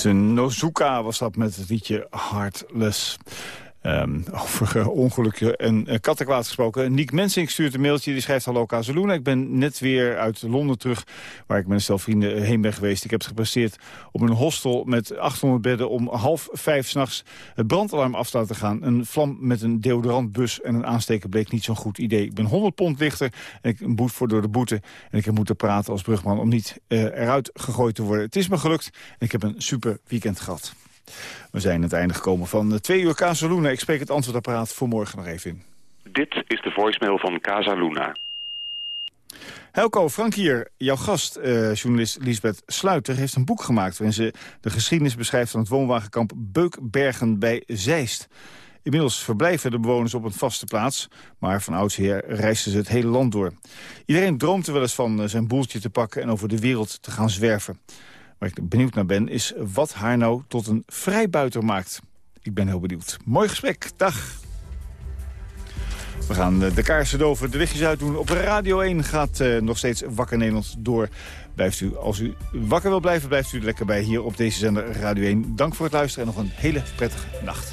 [SPEAKER 3] Justin Nozuka was dat met het liedje Heartless. Ehm, over eh, ongelukken en uh, kattenkwaad gesproken. Niek Mensink stuurt een mailtje, die schrijft... Hallo Kazeluna, ik ben net weer uit Londen terug... waar ik met een stel vrienden heen ben geweest. Ik heb het gepresteerd op een hostel met 800 bedden... om half vijf s'nachts het brandalarm af te laten gaan. Een vlam met een deodorantbus en een aansteker bleek niet zo'n goed idee. Ik ben 100 pond lichter en ik een boet voor door de boete. En ik heb moeten praten als brugman om niet uh, eruit gegooid te worden. Het is me gelukt en ik heb een super weekend gehad. We zijn aan het einde gekomen van twee uur Casaluna. Ik spreek het antwoordapparaat voor morgen nog even in.
[SPEAKER 14] Dit is de voicemail van Casaluna.
[SPEAKER 3] Helco, Frank hier. Jouw gast, uh, journalist Lisbeth Sluiter, heeft een boek gemaakt... waarin ze de geschiedenis beschrijft van het woonwagenkamp Beukbergen bij Zeist. Inmiddels verblijven de bewoners op een vaste plaats... maar van oudsher reisden ze het hele land door. Iedereen droomt er wel eens van zijn boeltje te pakken... en over de wereld te gaan zwerven. Waar ik benieuwd naar ben, is wat haar nou tot een vrijbuiter maakt. Ik ben heel benieuwd. Mooi gesprek. Dag. We gaan de kaarsen doven, de lichtjes uitdoen. Op Radio 1 gaat uh, nog steeds Wakker Nederland door. Blijft u, als u wakker wil blijven, blijft u er lekker bij hier op deze zender Radio 1. Dank voor het luisteren en nog een hele prettige nacht.